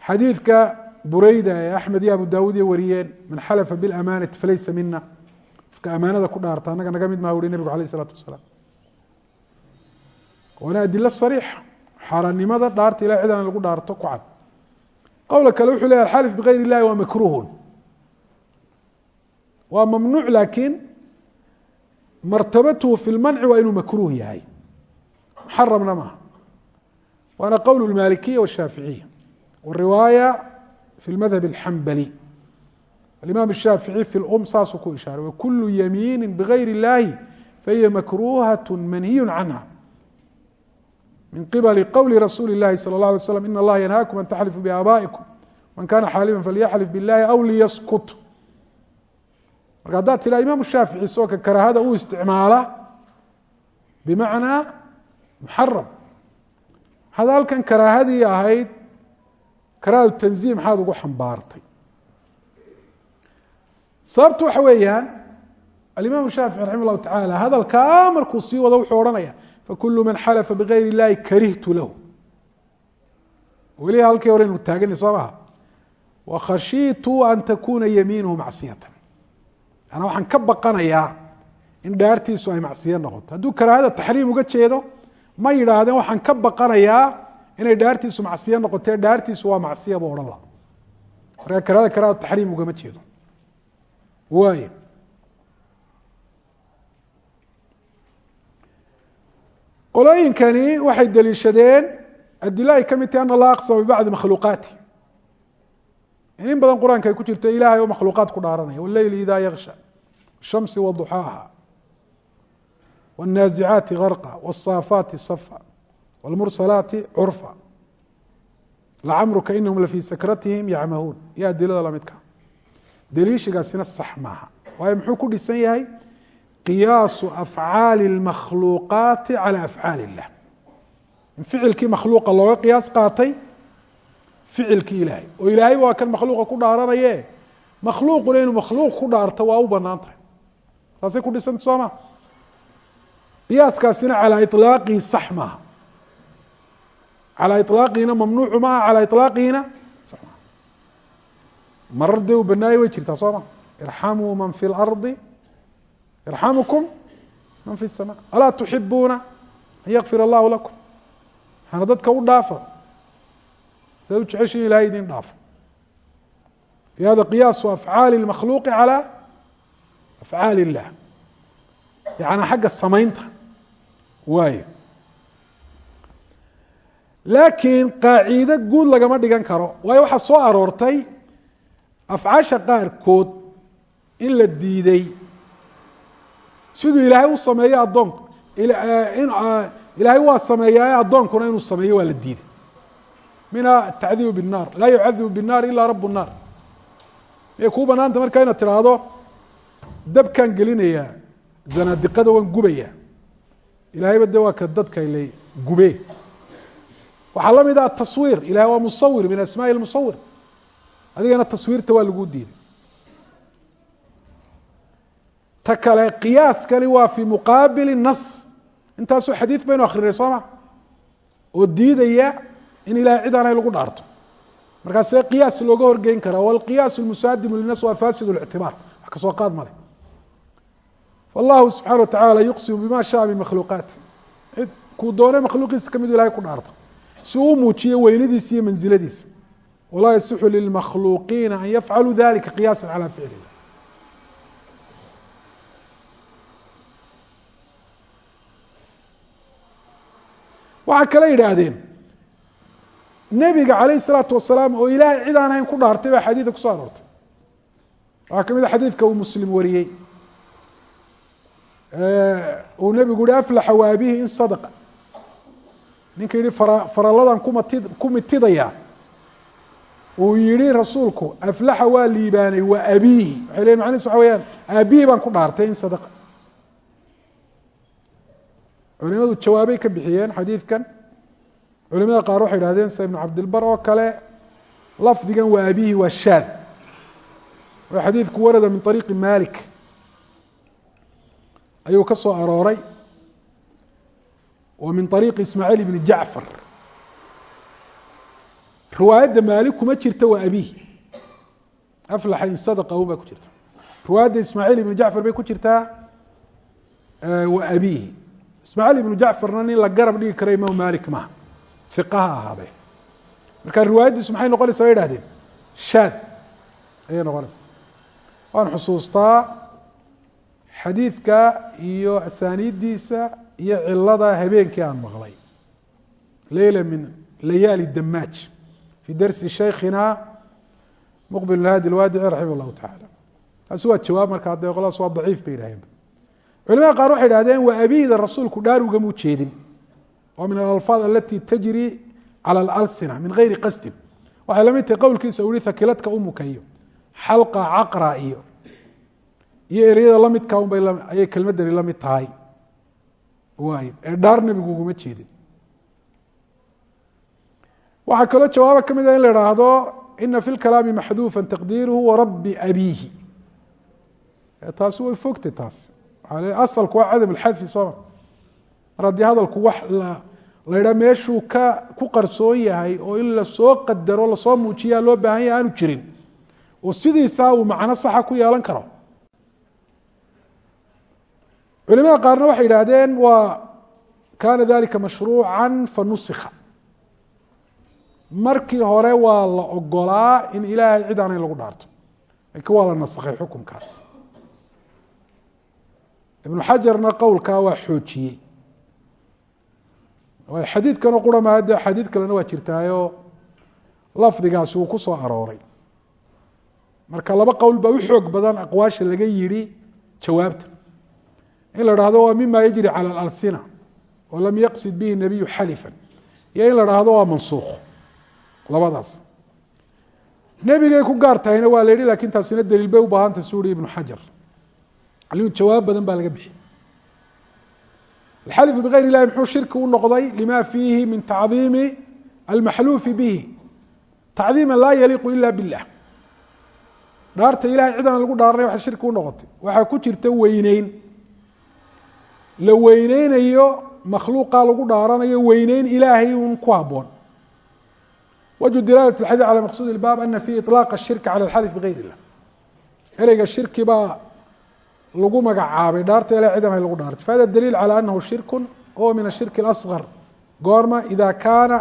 xadiidka bureyda ee axmed iyo abu daawud iyo wariyeen man xalafa biاlamaanati falaysa mina qofka amaanada ku dhaarta annaga naga mid maha uhi nebigu alayh isalaatu wasalaam. Waana adilo sariixa xaaraannimada dhaarta ilah cid lagu dhaarto ku cad qowla kale wuxuu leeyahy alxalif bigayr illahi waa makruhun waa mamnuuc laakiin martabatuhu fi lmanci waa inuu makruh yahay muxaramna maaha waana qowl lmalikiya washaaficiya wariwaaya fi lmadhab alxambali alimaam الshaafiعي fi اlum saasuu ku ishaaray wakulu yamiini bigayr اllahi fahiya makruhaة manhiy canha min qibali qowli rasuuli الlahi salى الlaه alay slam in اllaha yanhaakum an taxlifuu biaabaa'ikum man kana xaalifa falyaxlif biاllahi aw liyaskut marka haddaad tiraa imam shaafici soo ka karaahada u isticmaala bimacnaa muxaram maxaad halkan karaahadii ahayd karaahatu tanziih maxaad ugu xambaartay sababtu waxa weeyaan alimaam shaafici raxima اllahu tacaala hadalkaa markuu sii wado wuxuu odhanaya fakulu man xalafa bigayr اllahi karihtu lahu weli halkii hore inu taagani soo maha wakhashiitu an takuna yamiinuhu macsiyatan yana waxaan ka baqanayaa in dhaartiisu ay macsiyo noqoto hadduu karaahada taxriim uga jeedo ma yidhaahdeen waxaan ka baqanayaa inay dhaartiisu macsiyo noqotee dhaartiisu waa macsiya buu odhan laha marka karaahada karaahada taxriim ugama jeedo waay qolooyinkani waxay daliishadeen adilo ay ka mid tahi an allah aqsama bibacdi makhluuqaati in badan qur-aanka ay ku jirto ilaahay oo makhluuqaad ku dhaaranaya wleyli ida yaksha shamsi waduxaaha wاnaazicaati garqa wالsaafaati safa wاlmursalaati curfa lacamruka inahum lafii sakratihim yacmahuun iyo adilada lamidka daliishigaasina sax maaha waayo muxuu ku dhisan yahay qiyaasu afcaali اlmakhluuqaati calى afcaali اllah in ficilkii makhluuqa looga qiyaas qaatay ficilkii ilaahay oo ilaahayba waa kan makhluuqa ku dhaaranaye makhluuquna inuu makhluuq ku dhaarto waa u banaan tahay saasay ku dhisanta soo ma qiyaaskaasina calaa iطlaaqihi sax maaha calaa iطlaaqihina mamnuucu maaha calaa iطlaaqihina sax maaha marar dee uu banaaye way jirtaa soo ma irxamuu man fi اlardi irxamukum man fi الsama alaa tuxibuuna an yakfir allahu lakum waxaana dadka u dhaafa sidaad u jeceshiin ilahay idin dhaafo fi hada qiyaasu afcaali اmakhluuqi calى afcaali اllah yaعnaa xagga samaynta waayo laakiin qaaciide guud lagama dhigan karo waayo waxaa soo aroortay afcaasha qaarkood in la diiday siduu ilaahay u sameeyo addoonka ilaahay waa sameeyaa addoonkuna inuu sameeyo waa la diiday mina atacdiibu bالnar laa yucadibu bالnar ila rab الnar miyay kuu banaanta markaa inaad tiraahdo dabkaan gelinayaa zanaadiqada waan gubaya ilahayba de waa ka dadka le gube waxaa la mid ah taswiir ilahay waa musawir min asmaai اmusawir adigana taswiirta waa lagu diiday ta kale qiyaaskani waa fii muqaabili nas intaasoo xadiid baynu akrinay soo ma? Oo diidaya in ilahay cid lagu dhaarto. Markaasee qiyaas looga horgeyn karaa waalqiyaas lmusaadimu linas waa fasid lictibaar wax ka soo qaad male allahu subxana wa tacaala yuqsimu bima shaa min makhluuqaati cid kuu doone makhluuqiisa ka mid ilahay ku dhaarta si uu muujiyo weynidiisa iyo mansiladiisa walaa yasixu lilmakhluuqiina an yafcaluu dalika qiyaasan calaa ficlihi. Waxaa kale yidhaahdeen nebiga calayh الsalaatu wasalaam oo ilaahay cid aan ahayn ku dhaartay baa xadiida kuso aroortay. Waxaa ka mid a xadiidka uu muslim wariyey. Uu nebigu yihi aflaxa waabihi in sadaqa. Ninka yihi fara faralladan kumati ku mitidaya. Uu yihi rasuulku aflaxa waa liibaanay wa abiihi. Waxay leyin macnihiis waxa weyaan aabihi baan ku dhaartay in sadaqa culimadu jawaabay ka bixiyeen xadiidkan. Culimada qaar waxay idhahdeen sa ibnu cabdilbar oo kale lafdigan waa abihi waa shaad oo xadiidku warada min ariiqi malik ayuu ka soo arooray. Wa min ariiqi ismaaciil ibni jacfar. Riwaayadda maalik kuma jirta waa abihi aflaxa in sadaqa un baa ku jirta. Riwaayadda ismaaciil ibni jacfar bay ku jirtaa waa abihi ismaaciil ibnu jacfarna nin la garab dhigi kara imaam malik maha fiqaha ahaadee marka riwaayaddiisu maxay noqonaysaa bay ihahdeen shaad ayay noqonaysaa waan xusuustaa xadiidka iyo asaaniiddiisa iyo cilada habeenkii aan maqlay. Leyla min layaali damaaj fi darsi shaykhina muqbil hadi lwaadici raximah llahu tacaala taasi waa jawaab markaa dee qoladaas waa daciif bay yidhahdeen culimada qaar waxay idhahdeen waa abiida rasuulku dhaar ugamuu jeedin oo min alalfaad alati tajri cala alalsina min gayri qasdin. Waxay la mid tahay qowlkiisa u yihi umuka iyo xalqa caqra iyo iyo ereyada lamidka un bay ayay kelmadani la tahay. Waay ee dhaar nebigu uguma jeedin. Waxaa kaloo jawaabo ka mid a in la idhaahdo ina fi lkalaami maxduufa taqdiiruhu warabbi abiihi. Taasi way fogtay taas asalku waa cadam alxadfi sooma mar haddii hadalku wax la la ydhaa meeshuu ka ku qarsoon yahay oo in la soo qadaro la soo muujiyaa loo baahan yahay aanu jirin. Oo sidiisaa uu macno saxa ku yeelan karo. Culimada qaarna waxay yidhaahdeen waa kaana dalika mashruuca fanusikha markii hore waa la ogolaa in ilaahay cid aanayn lagu dhaarto. Laakiin waa la nasakhay xukunkaas ibnu xajarna qowlkaa waa xoojiyey. Qura maa dee xadiid kalena waa jirtaayo. Lafdigaasi uu ku soo arooray. Marka laba qowl baa u xoog badan aqwaasha laga yidhi jawaabta. In la dhahdo waa mima yajri calى اlalsina oo lam yaqsid bihi nabiyu xalifan. Iyo in la dhahdo waa mansuuq labadaas. Nebigay ku gaar waa la yihi laakiin taasina daliil bay u baahantay su uri ibnu xajar alimu jawaab badan baa laga bixiyey alxalifu bigayr اllahi muxuu shirki u noqday lima fiihi min tacdiimi almaxluufi bihi tacdiima laa yaliiqu ila biاllah dhaarta ilahay cidaan lagu dhaaranay waxay shirki u noqotay waxaa ku jirta weyneyn la weyneynayo makhluuqa lagu dhaaranayo weyneyn ilaahay un ku haboon wجه dilaalة الxadيث عalى maqsud الbab ana fi iطلاq الshirki calى الxalف bغayr الlah ereyga shirki baa lagu magacaabay dhaarta ilah cidan hay lagu dhaartay fahada daliil calى anahu shirku huwa min الshirk الأصغر goorma ida kaana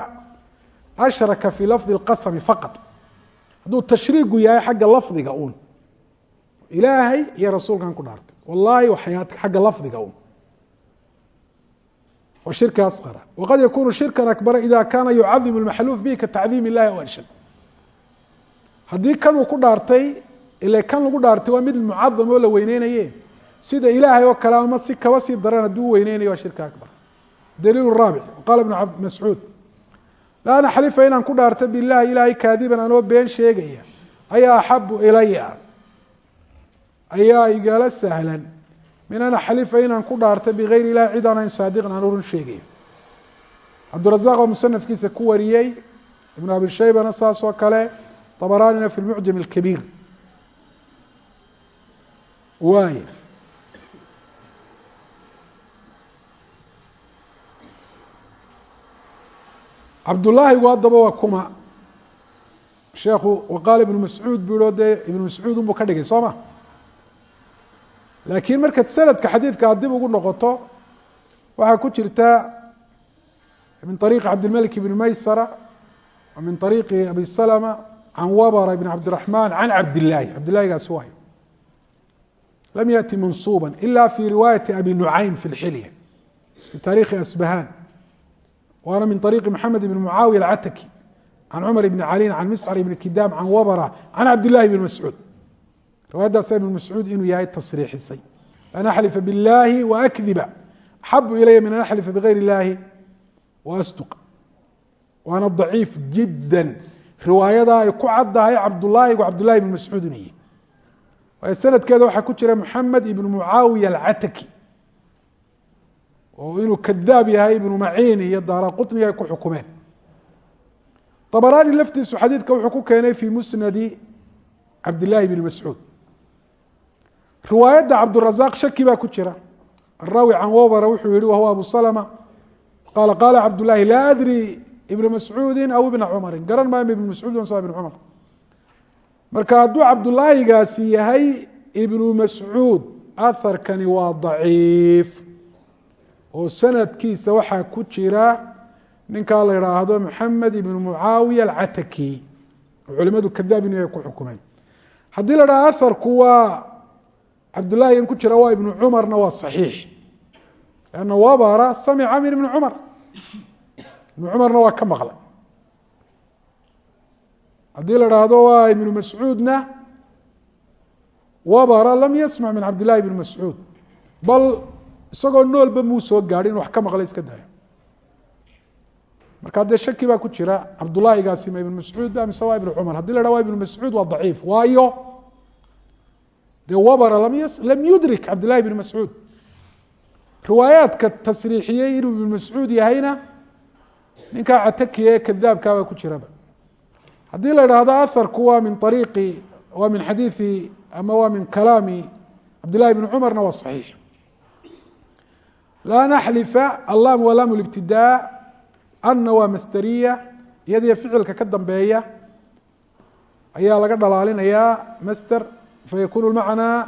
ashraka fi lafظi الqasmi faqط hadduu tashriigu yahay xagga lafdiga un ilaahay iyo rasuulkan ku dhaartay wallahi waxyaat xagga lafdiga un shirki aصغر wqad yakunu shirka akbara ida kana yucadim اmaxluuf bihi katacdiim اllahi aw anshad haddii kan uu ku dhaartay ile kan lagu dhaartay waa mid mucadam oo la weyneynaye sida ilaahay oo kale ama si kaba sii daran hadduu weyneynayo waa shirka akbar. Daliil raabic qala ibn mascuud la xalifa inaan ku dhaarta bilahi ilaahay kaadiban anoo been sheegaya. Ayaa axabu ilaya? Ayaa igala sahlan? Min an xalifa inaan ku dhaarta bigayr ilahi cid aan saadiqan aan run sheegayo cabdurazaq oo musanafkiisa ku wariyey ibn abi shaybana saas kale abaraanina fi lmucjam اlkabiir waay cabdullaahigu haddaba waa kuma. Sheekhu waqaala ibnu mascuud buuo dee ibnu mascuud unbuu ka dhigay soo ma laakiin markaad sanadka xadiidka aad dib ugu noqoto waxaa ku jirta min ariiqi cabdilmalik ibni maysara wa min ariiqi abi salama can wabara ibn cabdiraxmaan can cabdillaahi cabdillahigaas waay lam yati mansuuba ila fi riwaayati abi nucaym fi lxilya fi taarikhi asbahaan waana min ariiqi maxamed ibn mucaawiya alcataki can cumar ibni calin can miscr ibni kidaam can wabra can cabdilahi bn mascuud riwaayaddaasa ibn mascuud inuu yahay tasriixisay. An axlifa billaahi waakdiba axabu ilaya min an axlifa bigayr illaahi waasduqa waana daciif jiddan. Riwaayadaa ay ku caddahay cabdulaahigu cabdulahi ibn mascuud inuu yihi waayo sanadkeeda waxaa ku jira maxamed ibn mucaawiya alcataki oo inuu kadaab yahay ibnu maciin iyo daara qطniga ay ku xukumeen. Abaraani laftiisu xadiidka wuxuu ku keenay fi musnadi cabdillahi bn mascuud. Riwaayadda cabdurazaq shaki baa ku jira. Araawi can wobara wuxuu yihi wahuwa abu salma qaala qaala cabdullahi laa adri ibna mascuudi aw ibna cumari garan maayo ibn mascuud sa ibn cumar. Marka hadduu cabdulaahigaasi yahay ibnu mascuud aharkani waa daciif oo sanadkiisa waxaa ku jira ninkaa la idhaahdo maxamed ibn mucaawiya alcataki oo culimadu kadaab inu ku xukumeen. Haddii la dhaha aharku waa cabdullahigan ku jira waa ibnu cumarna waa saxiix. Lanna wabara samica min ibni cumar. Ibnu cumarna waa ka maqlay. Haddii la dhaahdo waa ibnu mascuudna wabara lam yasmac min cabdillahi ibni mascuud. Bal isagoo noolba muu soo gaadhi in wax ka maqlay iska dayo marka dee shaki baa ku jira cabdulaahigaasi ma ibn mascuud ba mise waa ibn cumar? Hadii la dha wa ibn mascuud waa daciif waayo dee wabara lam yudrik cabdillahi ibn mascuud. Riwaayaadka tasriixiyey inuu ibn mascuud yahayna ninkaa catakiya ee kadaabkaabaa ku jiraba haddii la idhaahdo aharku waa min ariiqi waa min xadiiثi ama waa min kalaami cabdillahi ibn cumarna waa صaxiix laa naxlifa allaam walaam اlibtidaa anna waa masderiya iyadiyo ficilka ka dambeeya ayaa laga dhalaalinayaa masder fayakunu macnaa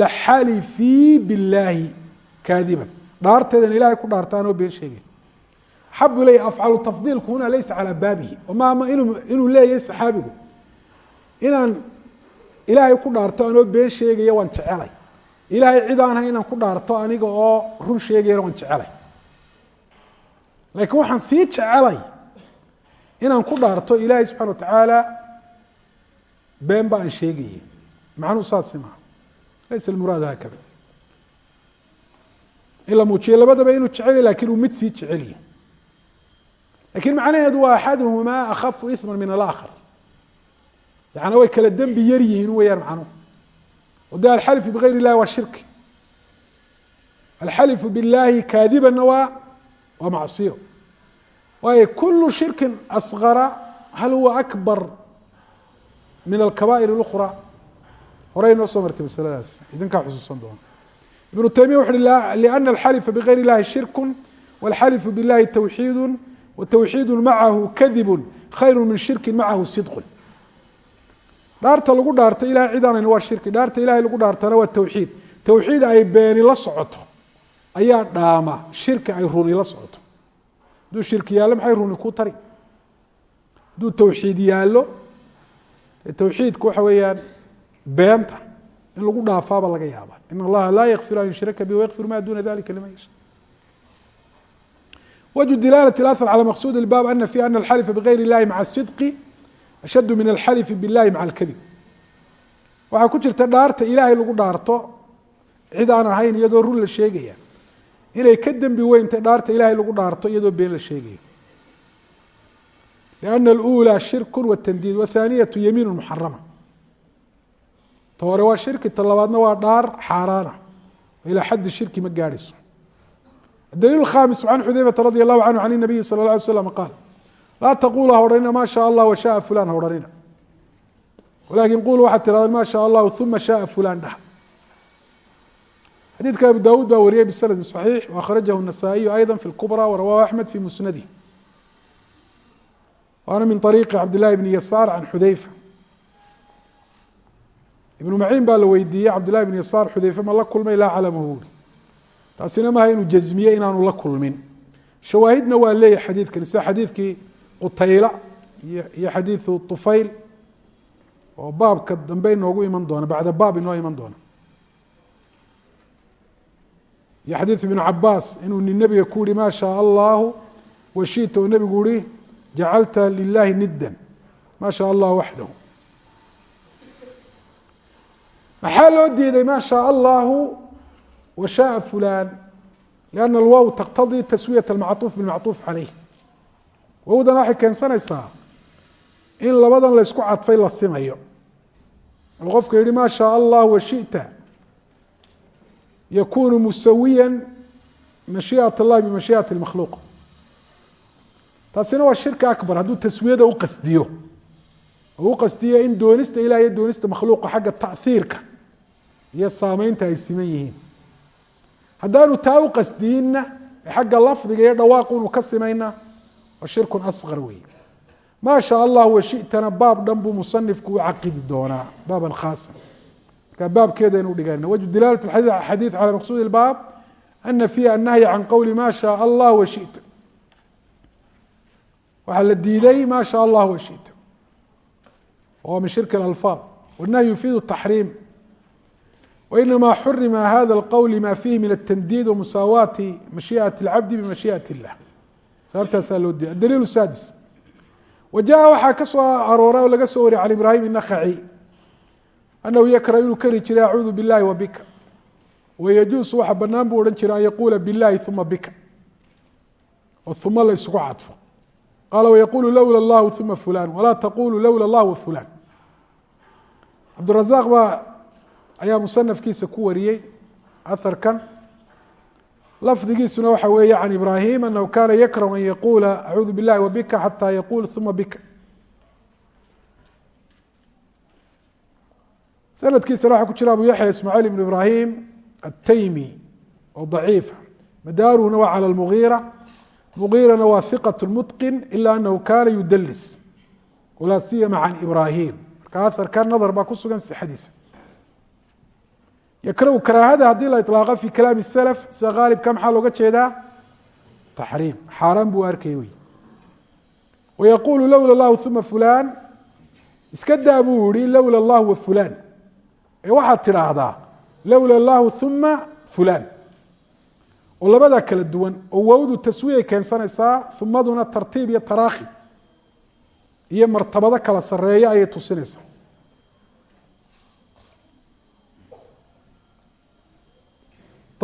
laxalifii billaahi kaadiban dhaarteedan ilahay ku dhaartaanoo been sheegay axabu ilay afcalu tafdiilku huna laysa calaa baabihi maama inu inuu leeyahay saxaabigu inaan ilaahay ku dhaarto anoo been sheegaya waan jecelay ilaahay cid aan ahay inaan ku dhaarto aniga oo run sheegayana waan jecelay. Laakiin waxaan sii jecelay inaan ku dhaarto ilaahay subxana wa tacaala been ba aan sheegaya macnuu saasi maha? Laysa almuraadu haakada. In la muujiyo labadaba inuu jecel laakiin uu mid sii jecelyahy laakiin macnaheedu waa axaduhumaa akhafu ima min alaakhar. Yana way kala dembi yar yihiin weyaan macnuhu de alxalifu bigayr illahi waa shirki alxalifu biاllahi kaadibanna waa waa macsiyo waayo kulu shirki asgara hal huwa akbar min alkabaa'ir اlأkhra horey noo soo martay masaladaas idinkaa xusuusan doona ibnu taymiya wuxu uhi liana alxalifa bigayr illahi shirku wاlxalifu biاllahi tawxiidu watawxiidu macahu kadibu khayru min shirki macahu sidqu dhaarta lagu dhaarta ilahay cid aanan waa shirki dhaarta ilahay lagu dhaartana waa tawxiid tawxiid ay beeni la socoto ayaa dhaama shirki ay runi la socoto hadduu shirki yaallo maxay runi ku tari hadduu tawxiid yaallo tawxiidku waxa weeyaan beenta in lagu dhaafaaba laga yaaba in allaha laa yakfiru an yushraka bi wayakfir ma duna dalika liman yasha wجه dilaalة اأثر عalى maqsud الbab ana في ana الxلفa bغayr الlahi mعa الصدq ashaddu min alxalifi billahi maca alkadib. Waxaa ku jirta dhaarta ilaahay lagu dhaarto cid aan ahayn iyadoo run la sheegaya. Inay ka dembi weyntay dhaarta ilaahay lagu dhaarto iyadoo been la sheegayo liana aluulaa shirku watandiid wathaaniyatu yamiinu muxarama ta hore waa shirki ta labaadna waa dhaar xaaraana. Ilaa xaddi shirki ma gaadhayso daliil khaamis can xudaymata radi allahu canhu can inabiyi sala اla alay slam qaal laa تقuل ha odhanina ma شhاء الله وشhاء فulan ha odhanina wlakin quluu waxaad tirahdeen ma شhاء الlah ثuma شhاء فulan dhah xadيidka abu dawud baa wariyey بsند صحيiح وأkhرaجaه النسائي أيضا في الكبرى وrawاه أحmed في musنده waana min طريqi cabd للahi بن يسار عن xudayفة iبن معin baa la weydiiyey cabd لlahi بن يسار xudayfe ma la kulmay laa clmhu uri taasina maaha inuu jazmiye inaanu la kulmin shawaahidna waa leeyahy xadiidkani sida xadiidkii qutayla iyo xadiidu طufayl oo baabka dambe inoogu iman doona bacda baab inoo iman doona iyo xadiid ibnu cabaas inuu nin nebiga ku yihi ma shaء allahu washita oo nebigu yihi jacalta lilahi niddan ma shaء allah waxdahu maxaa loo diiday ma shaء allahu وشhاء فulan لأن الواw تqتضي تسوية المعطوف بالمعطوف عalيه wowdana waxay keensanaysaa in labadan la isku cadfay la simayo oo qofka yihi ma شhاء الlah وشhiئta yakunu musawiya مaشhiئaة الlahi بmaشhiئaة المakhluuq taasina waa shirki أكبر hadduu taswiyada uqasdiyo oo uqasdiyo in doonista ilah iyo doonista makhluuqa xagga taأhiirka iyo saameynta ay siman yihiin haddaanu taa u qasdiyinna xagga lafdiga iyo dhawaaqu inuu ka simayna waa shirku asqar wey ma sha allah washitana baab dhan buu musanifku u caqidi doonaa baaban khaasa marka baabkeedaynu dhigana wajhu dilaalat xadiid cala maqsuud اbaab ana fiiha annahyi can qowli ma sha allah washita waxaa la diiday ma sha allah washita oo min shirki اlalfaad wالnahyu yufiidu taxriim وإنما xرم hذا الqول ma فيhi min التنديد ومساواaة مaشhiئaة العبد بمaشhiئaة الlah sababtaasaa loo diiya adaliil saadis wa jaa waxaa ka soo aroora oo laga soo wariyay can ibraahim inakaci anahu yakra inuu kari jiray acuudu billahi wa bika wayajuusu waxa banaan buu odhan jiray an yaquula billahi uma bika. Oo uma la isugu cadfo. Qaala wayaquulu lowla llahu uma fulan walaa taqulu lowla llah wa fulan cabdurazaaq baa ayaa musanafkiisa ku wariyey aharkan lafdigiisuna waxa weeye can ibrahim anahu kana yakrahu an yaquula acuudu billahi wabika xata yaquul uma bika. Sanadkiisana waxaa ku jira abu yaxya ismaaciil ibn ibrahim ataymi oo daciifa ah. madaruhuna waa calى mugira mugiirana waa hiqaة mutqin ila anahu kana yudalis walaa siyama can ibrahim marka aharka nadar baa ku sugan sixadiisa raahada haddii la ilaaqo fi kalaam salaf sida aalibka maxaa looga jeedaa? Taxriim. Xaaraan buu arkay wey. Wayaquulu lowla llahu uma fulaan. Iska daa buu yihi lowla llah wa fulaan. Ee waxaad tidhaahdaa lowla llahu uma fulaan. Oo labada kala duwan oo wowdu taswiyay keensanaysaa umaduna tartiib iyo taraakhi. Iyo martabado kala sareeyo ayay tusinaysaa.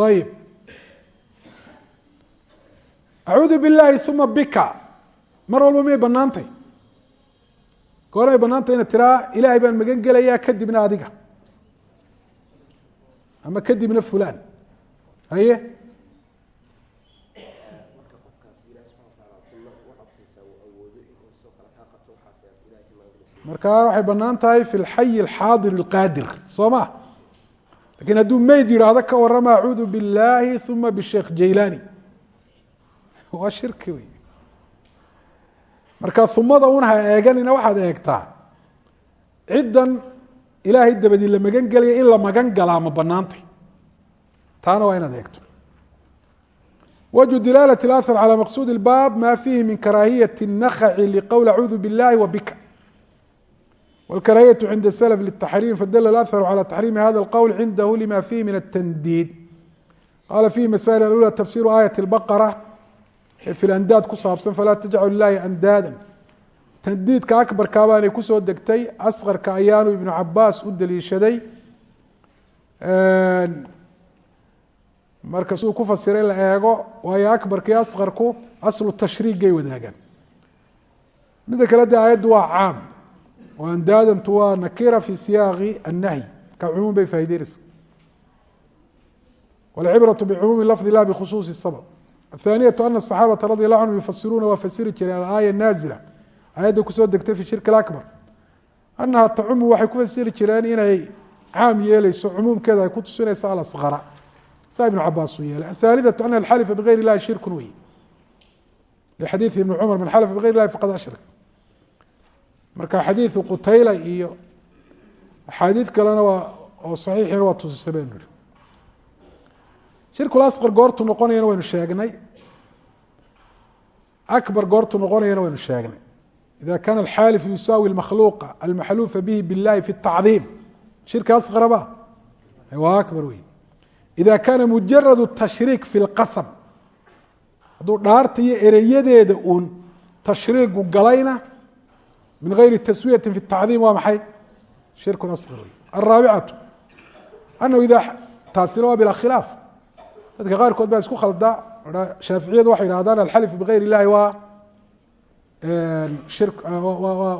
Ayib acuudu biاllaahi uma bika mar walba miyay banaantay goormay banaantay ina tiraa ilaahay baan magan gelayaa kadibna adiga ama kadibna fulaan haye markaa waxay bannaan tahay fi lxayi alxaadir اlqaadir soo lakin hadduu meyd yidhaahdo ka warama acuudu biاllaahi uma bisheekh jaylani waa shirki wey marka umada un ha eeganina waxaad eegtaa ciddan ilaahay dabadii la magan gelaya in la magan galaa ma banaantay taana waa inaad eegto wجه dilaalة الأثر عalى maqsud الbab ma fihi min karaahiyaة النkخc لqwl acuudu bالlahi و bika wاlkaraahiyaة cinda السلف للتaxrيm fadl الأثر عalى تaxrيmi hada الqwl cindah lma fihi min التndid qala fihi masائل alأulى tafsir آيaة الbqرة ee fi اأndaad ku saabsan falaa تجcl ilahi أndاada tandiidka akbarka baanay kusoo degtay asqarka ayaanu iبnu cabaas u daliishaday marka siduu ku fasiray la eego waayo akbarka iyo asqarku aslu tashriigay wadaagaan midda kale de aayaddu waa caam oo andaadantu waa nakira fi siyaaqi annahyi marka cumuum bay faa'ideynaysa walcibraةu bicumuumi lafdi la bikhusuusi sabab athaaniyatu ana asaxaabata radi allahu canhum yufasiruuna waa fasiri jireen alaaya naazila aayadda kusoo degtay fi shirki اakbar anaha tacumu waxay ku fasiri jireen inay caam yeeleyso cumuumkeeda ay ku tusinayso alasqara saa iبن cabaas uu yeelay الثالثة أن الxلف بغayr الlahi شhirk wey لxadiiث iبن cmر man xلف بغayr الlahi faqad أشhrك marka xadiiثu qutayla iyo axaadiiث kalena waa oo صaxiixina waa tusisay baynu ihi shirkul asqar goortu noqonayana waynu sheegnay akbar goortu noqonayana waynu sheegnay إida kana الxاalف yusaawi الmakhluuqa almaxluufa bihi bالlahi fi التacظiim shirki asqara ba waa akbar wey ida kaana mujarad tashriik fi lqasam hadduu dhaarta iyo ereyadeeda uun tashriigu galayna min gayri taswiyati fi tacdiim waa maxay shirkun asqar wey araabicatu anahu ida taasina waa bila khilaaf dadka qaarkood baa isku khalda shaaficiyadu waxay yidhahdaan alxalif bigayr illahi waa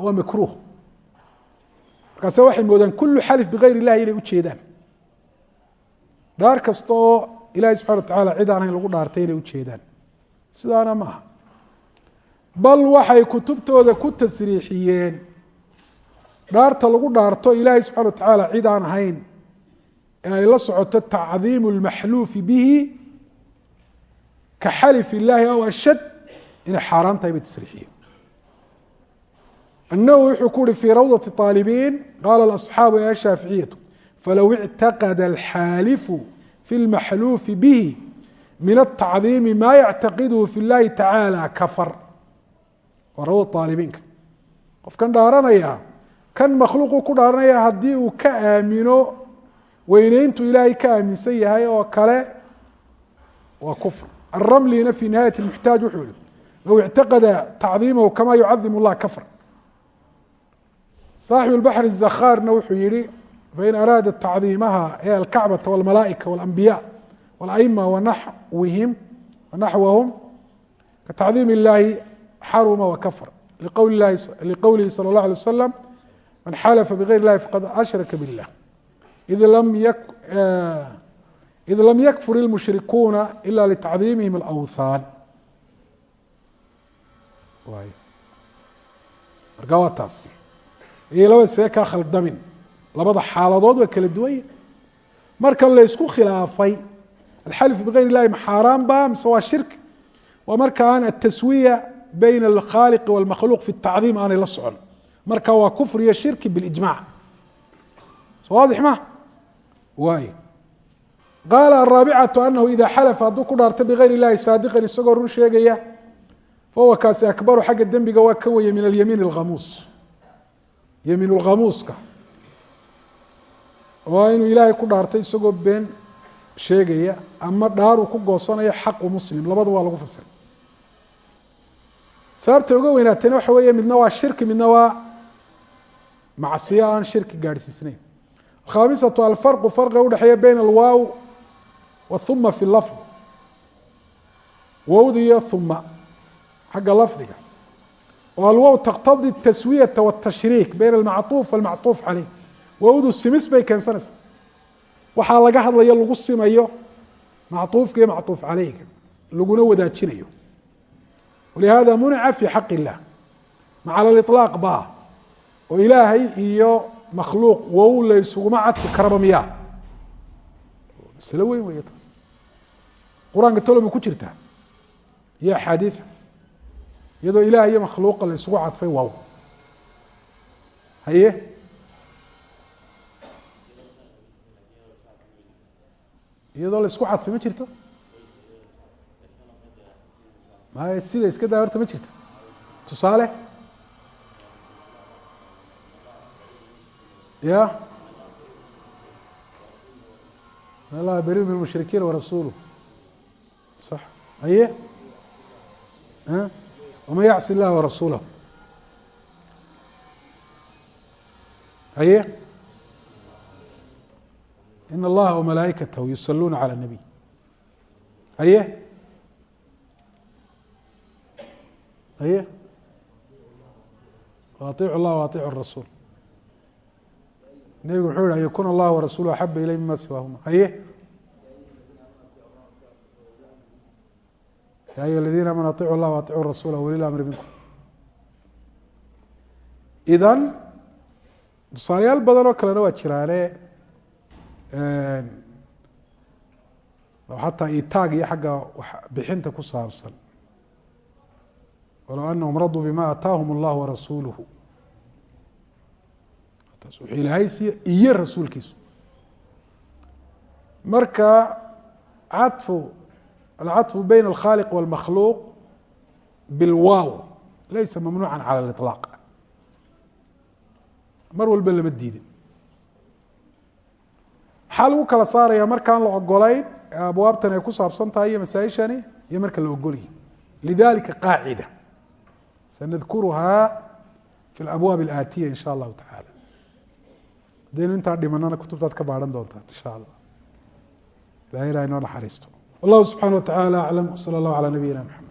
waa makruh markaase waxay moodaan kulu xalif bigayr illahi inay ujeedaan dhaar kasta oo ilaahay subxana wa tacaala cid aan hayn lagu dhaartay inay ujeedaan sidaana ma aha bal waxay kutubtooda ku tasriixiyeen dhaarta lagu dhaarto ilaahay subxana wa tacaala cid aan hayn ee ay la socoto tacdiimu اlmaxluufi bihi ka xalif illaahi aw ashad inay xaaraan tahay bay tasriixiyeen النwwi wuxuu ku uhi fii rawdaة طaalibiin qaala aصxaabu ee ashaaficiyatu falow اctaqada alxaalifu fi اlmaxluufi bihi min التacdiimi ma yactaqidhu fi اllahi tacaalى kafar waa rawda aalibiinka qofkan dhaaranaya kan makhluuqu ku dhaaranaya haddii uu ka aamino weyneyntu ilaahay ka aaminsan yahay oo kale waa kufr aramlina fi nihayat اmuxtaaj wuxuu yihi low اctaqada tacdiimahu kama yucadim اllah kafr saaxibu اlbaxr الzakhaarna wuxuu yihi fain araada tacdiimaha ee alkacbata wاlmalaaئika wاlambiya wاlأima wanaxwihim wanaxwahum katacdiim اllahi xaruma wakafr liqowlihi salى اllah alيه wasalam man xalafa bغayr اllahi faqad ashraka biاllah id lam yakfur اlmushrikuuna ila litacdiimihim اlأwthaan marka waa taas iyo laba see kaa khaldamin labada xaaladood waa kala duwanya marka laysku khilaafay alxalif bigayr اllahi ma xaaraan ba mise waa shirki waa marka aan ataswiya bayna alkhaaliqi wاlmakhluuq fi الtacdiim aanay la socon marka waa kufr iyo shirki bilijmac so waadix ma waay qaala araabicatu anahu ida xalafa hadduu ku dhaarta bigayr اllahi saadiqan isagoo run sheegaya fahuwa kaasi akbaru xagga dembiga waa ka weye min alyamiin اlkhamuus yamiin اlkhamuuska waa inuu ilaahay ku dhaartay isagoo been sheegaya ama dhaaruu ku goosanayo xaqu muslim labadu waa lagu fasiray sababta uga weynaatana waxa weeye midna waa shirki midna waa macsiyo aan shirki gaadhsiisnayn. khamisatu alfarqu farqiga udhexeeya beyn alwaaw wa huma fi lafd wowda iyo huma xagga lafdiga. Oo alwow taqtadi taswiyata watashriik bayna almacuuf walmacuuf caleyh wowdu simis bay keensanaysaa waxaa laga hadlayo lagu simayo macuufka iyo macuuf caleyga laguna wadaajinayo walihaada munica fii xaq illah ma cala liطlaaq baa oo ilaahay iyo makhluuq wow la ysuguma cadfi karaba miyaa masalo weyn weeye taas qur'aanka toloma ku jirtaa iyo axaadiida iyadoo ilaah iyo makhluuqa la isugu cadfay wow haye iyadoo la isku cadfay ma jirto may sida iska daa horta ma jirta tusaale ya allah beri min mushrikiin warasuulu sax aye waman yacsi اllah warasuulah aye in allaha wmalaaikatahu yusaluuna calى الnabiy aye aye waaiicu اllah waaiicu الrasuul nebigu wuxuu yihi an yakuna allah warasuulu axaba ilay mima siwaahuma aye ya ayuha aladiina amanu aicu llah waaicu rasuula walil amri minkum idan tusaalayaal badan oo kalena waa jiraane xataa itaag iyo xagga bixinta ku saabsan walow anahum raduu bima ataahum اllah warasuuluhu taas wuxuu ilaahay siiye iyo rasuulkiisu marka caطfu alcaطfu bayna alkhaliq wاlmakhluuq bilwaaw laysa mamnuuca calى اliطlaaq mar walba lama diidin maxaa lagu kala saaraya markaan la ogolayn abwaabtan ay ku saabsan tahay iyo masaaishani iyo marka la ogolyahy lidalika qaacida sanadkuruha fi اlabwaab اlaatiya in sha allahu taعala hadaynu intaa dhimanana kutubtaad ka baadhan doontaan insha allah ilahay ilaha inoo naxariisto wallahu subxana wa taعala aclam wslى اllah alى nabiyina mxamed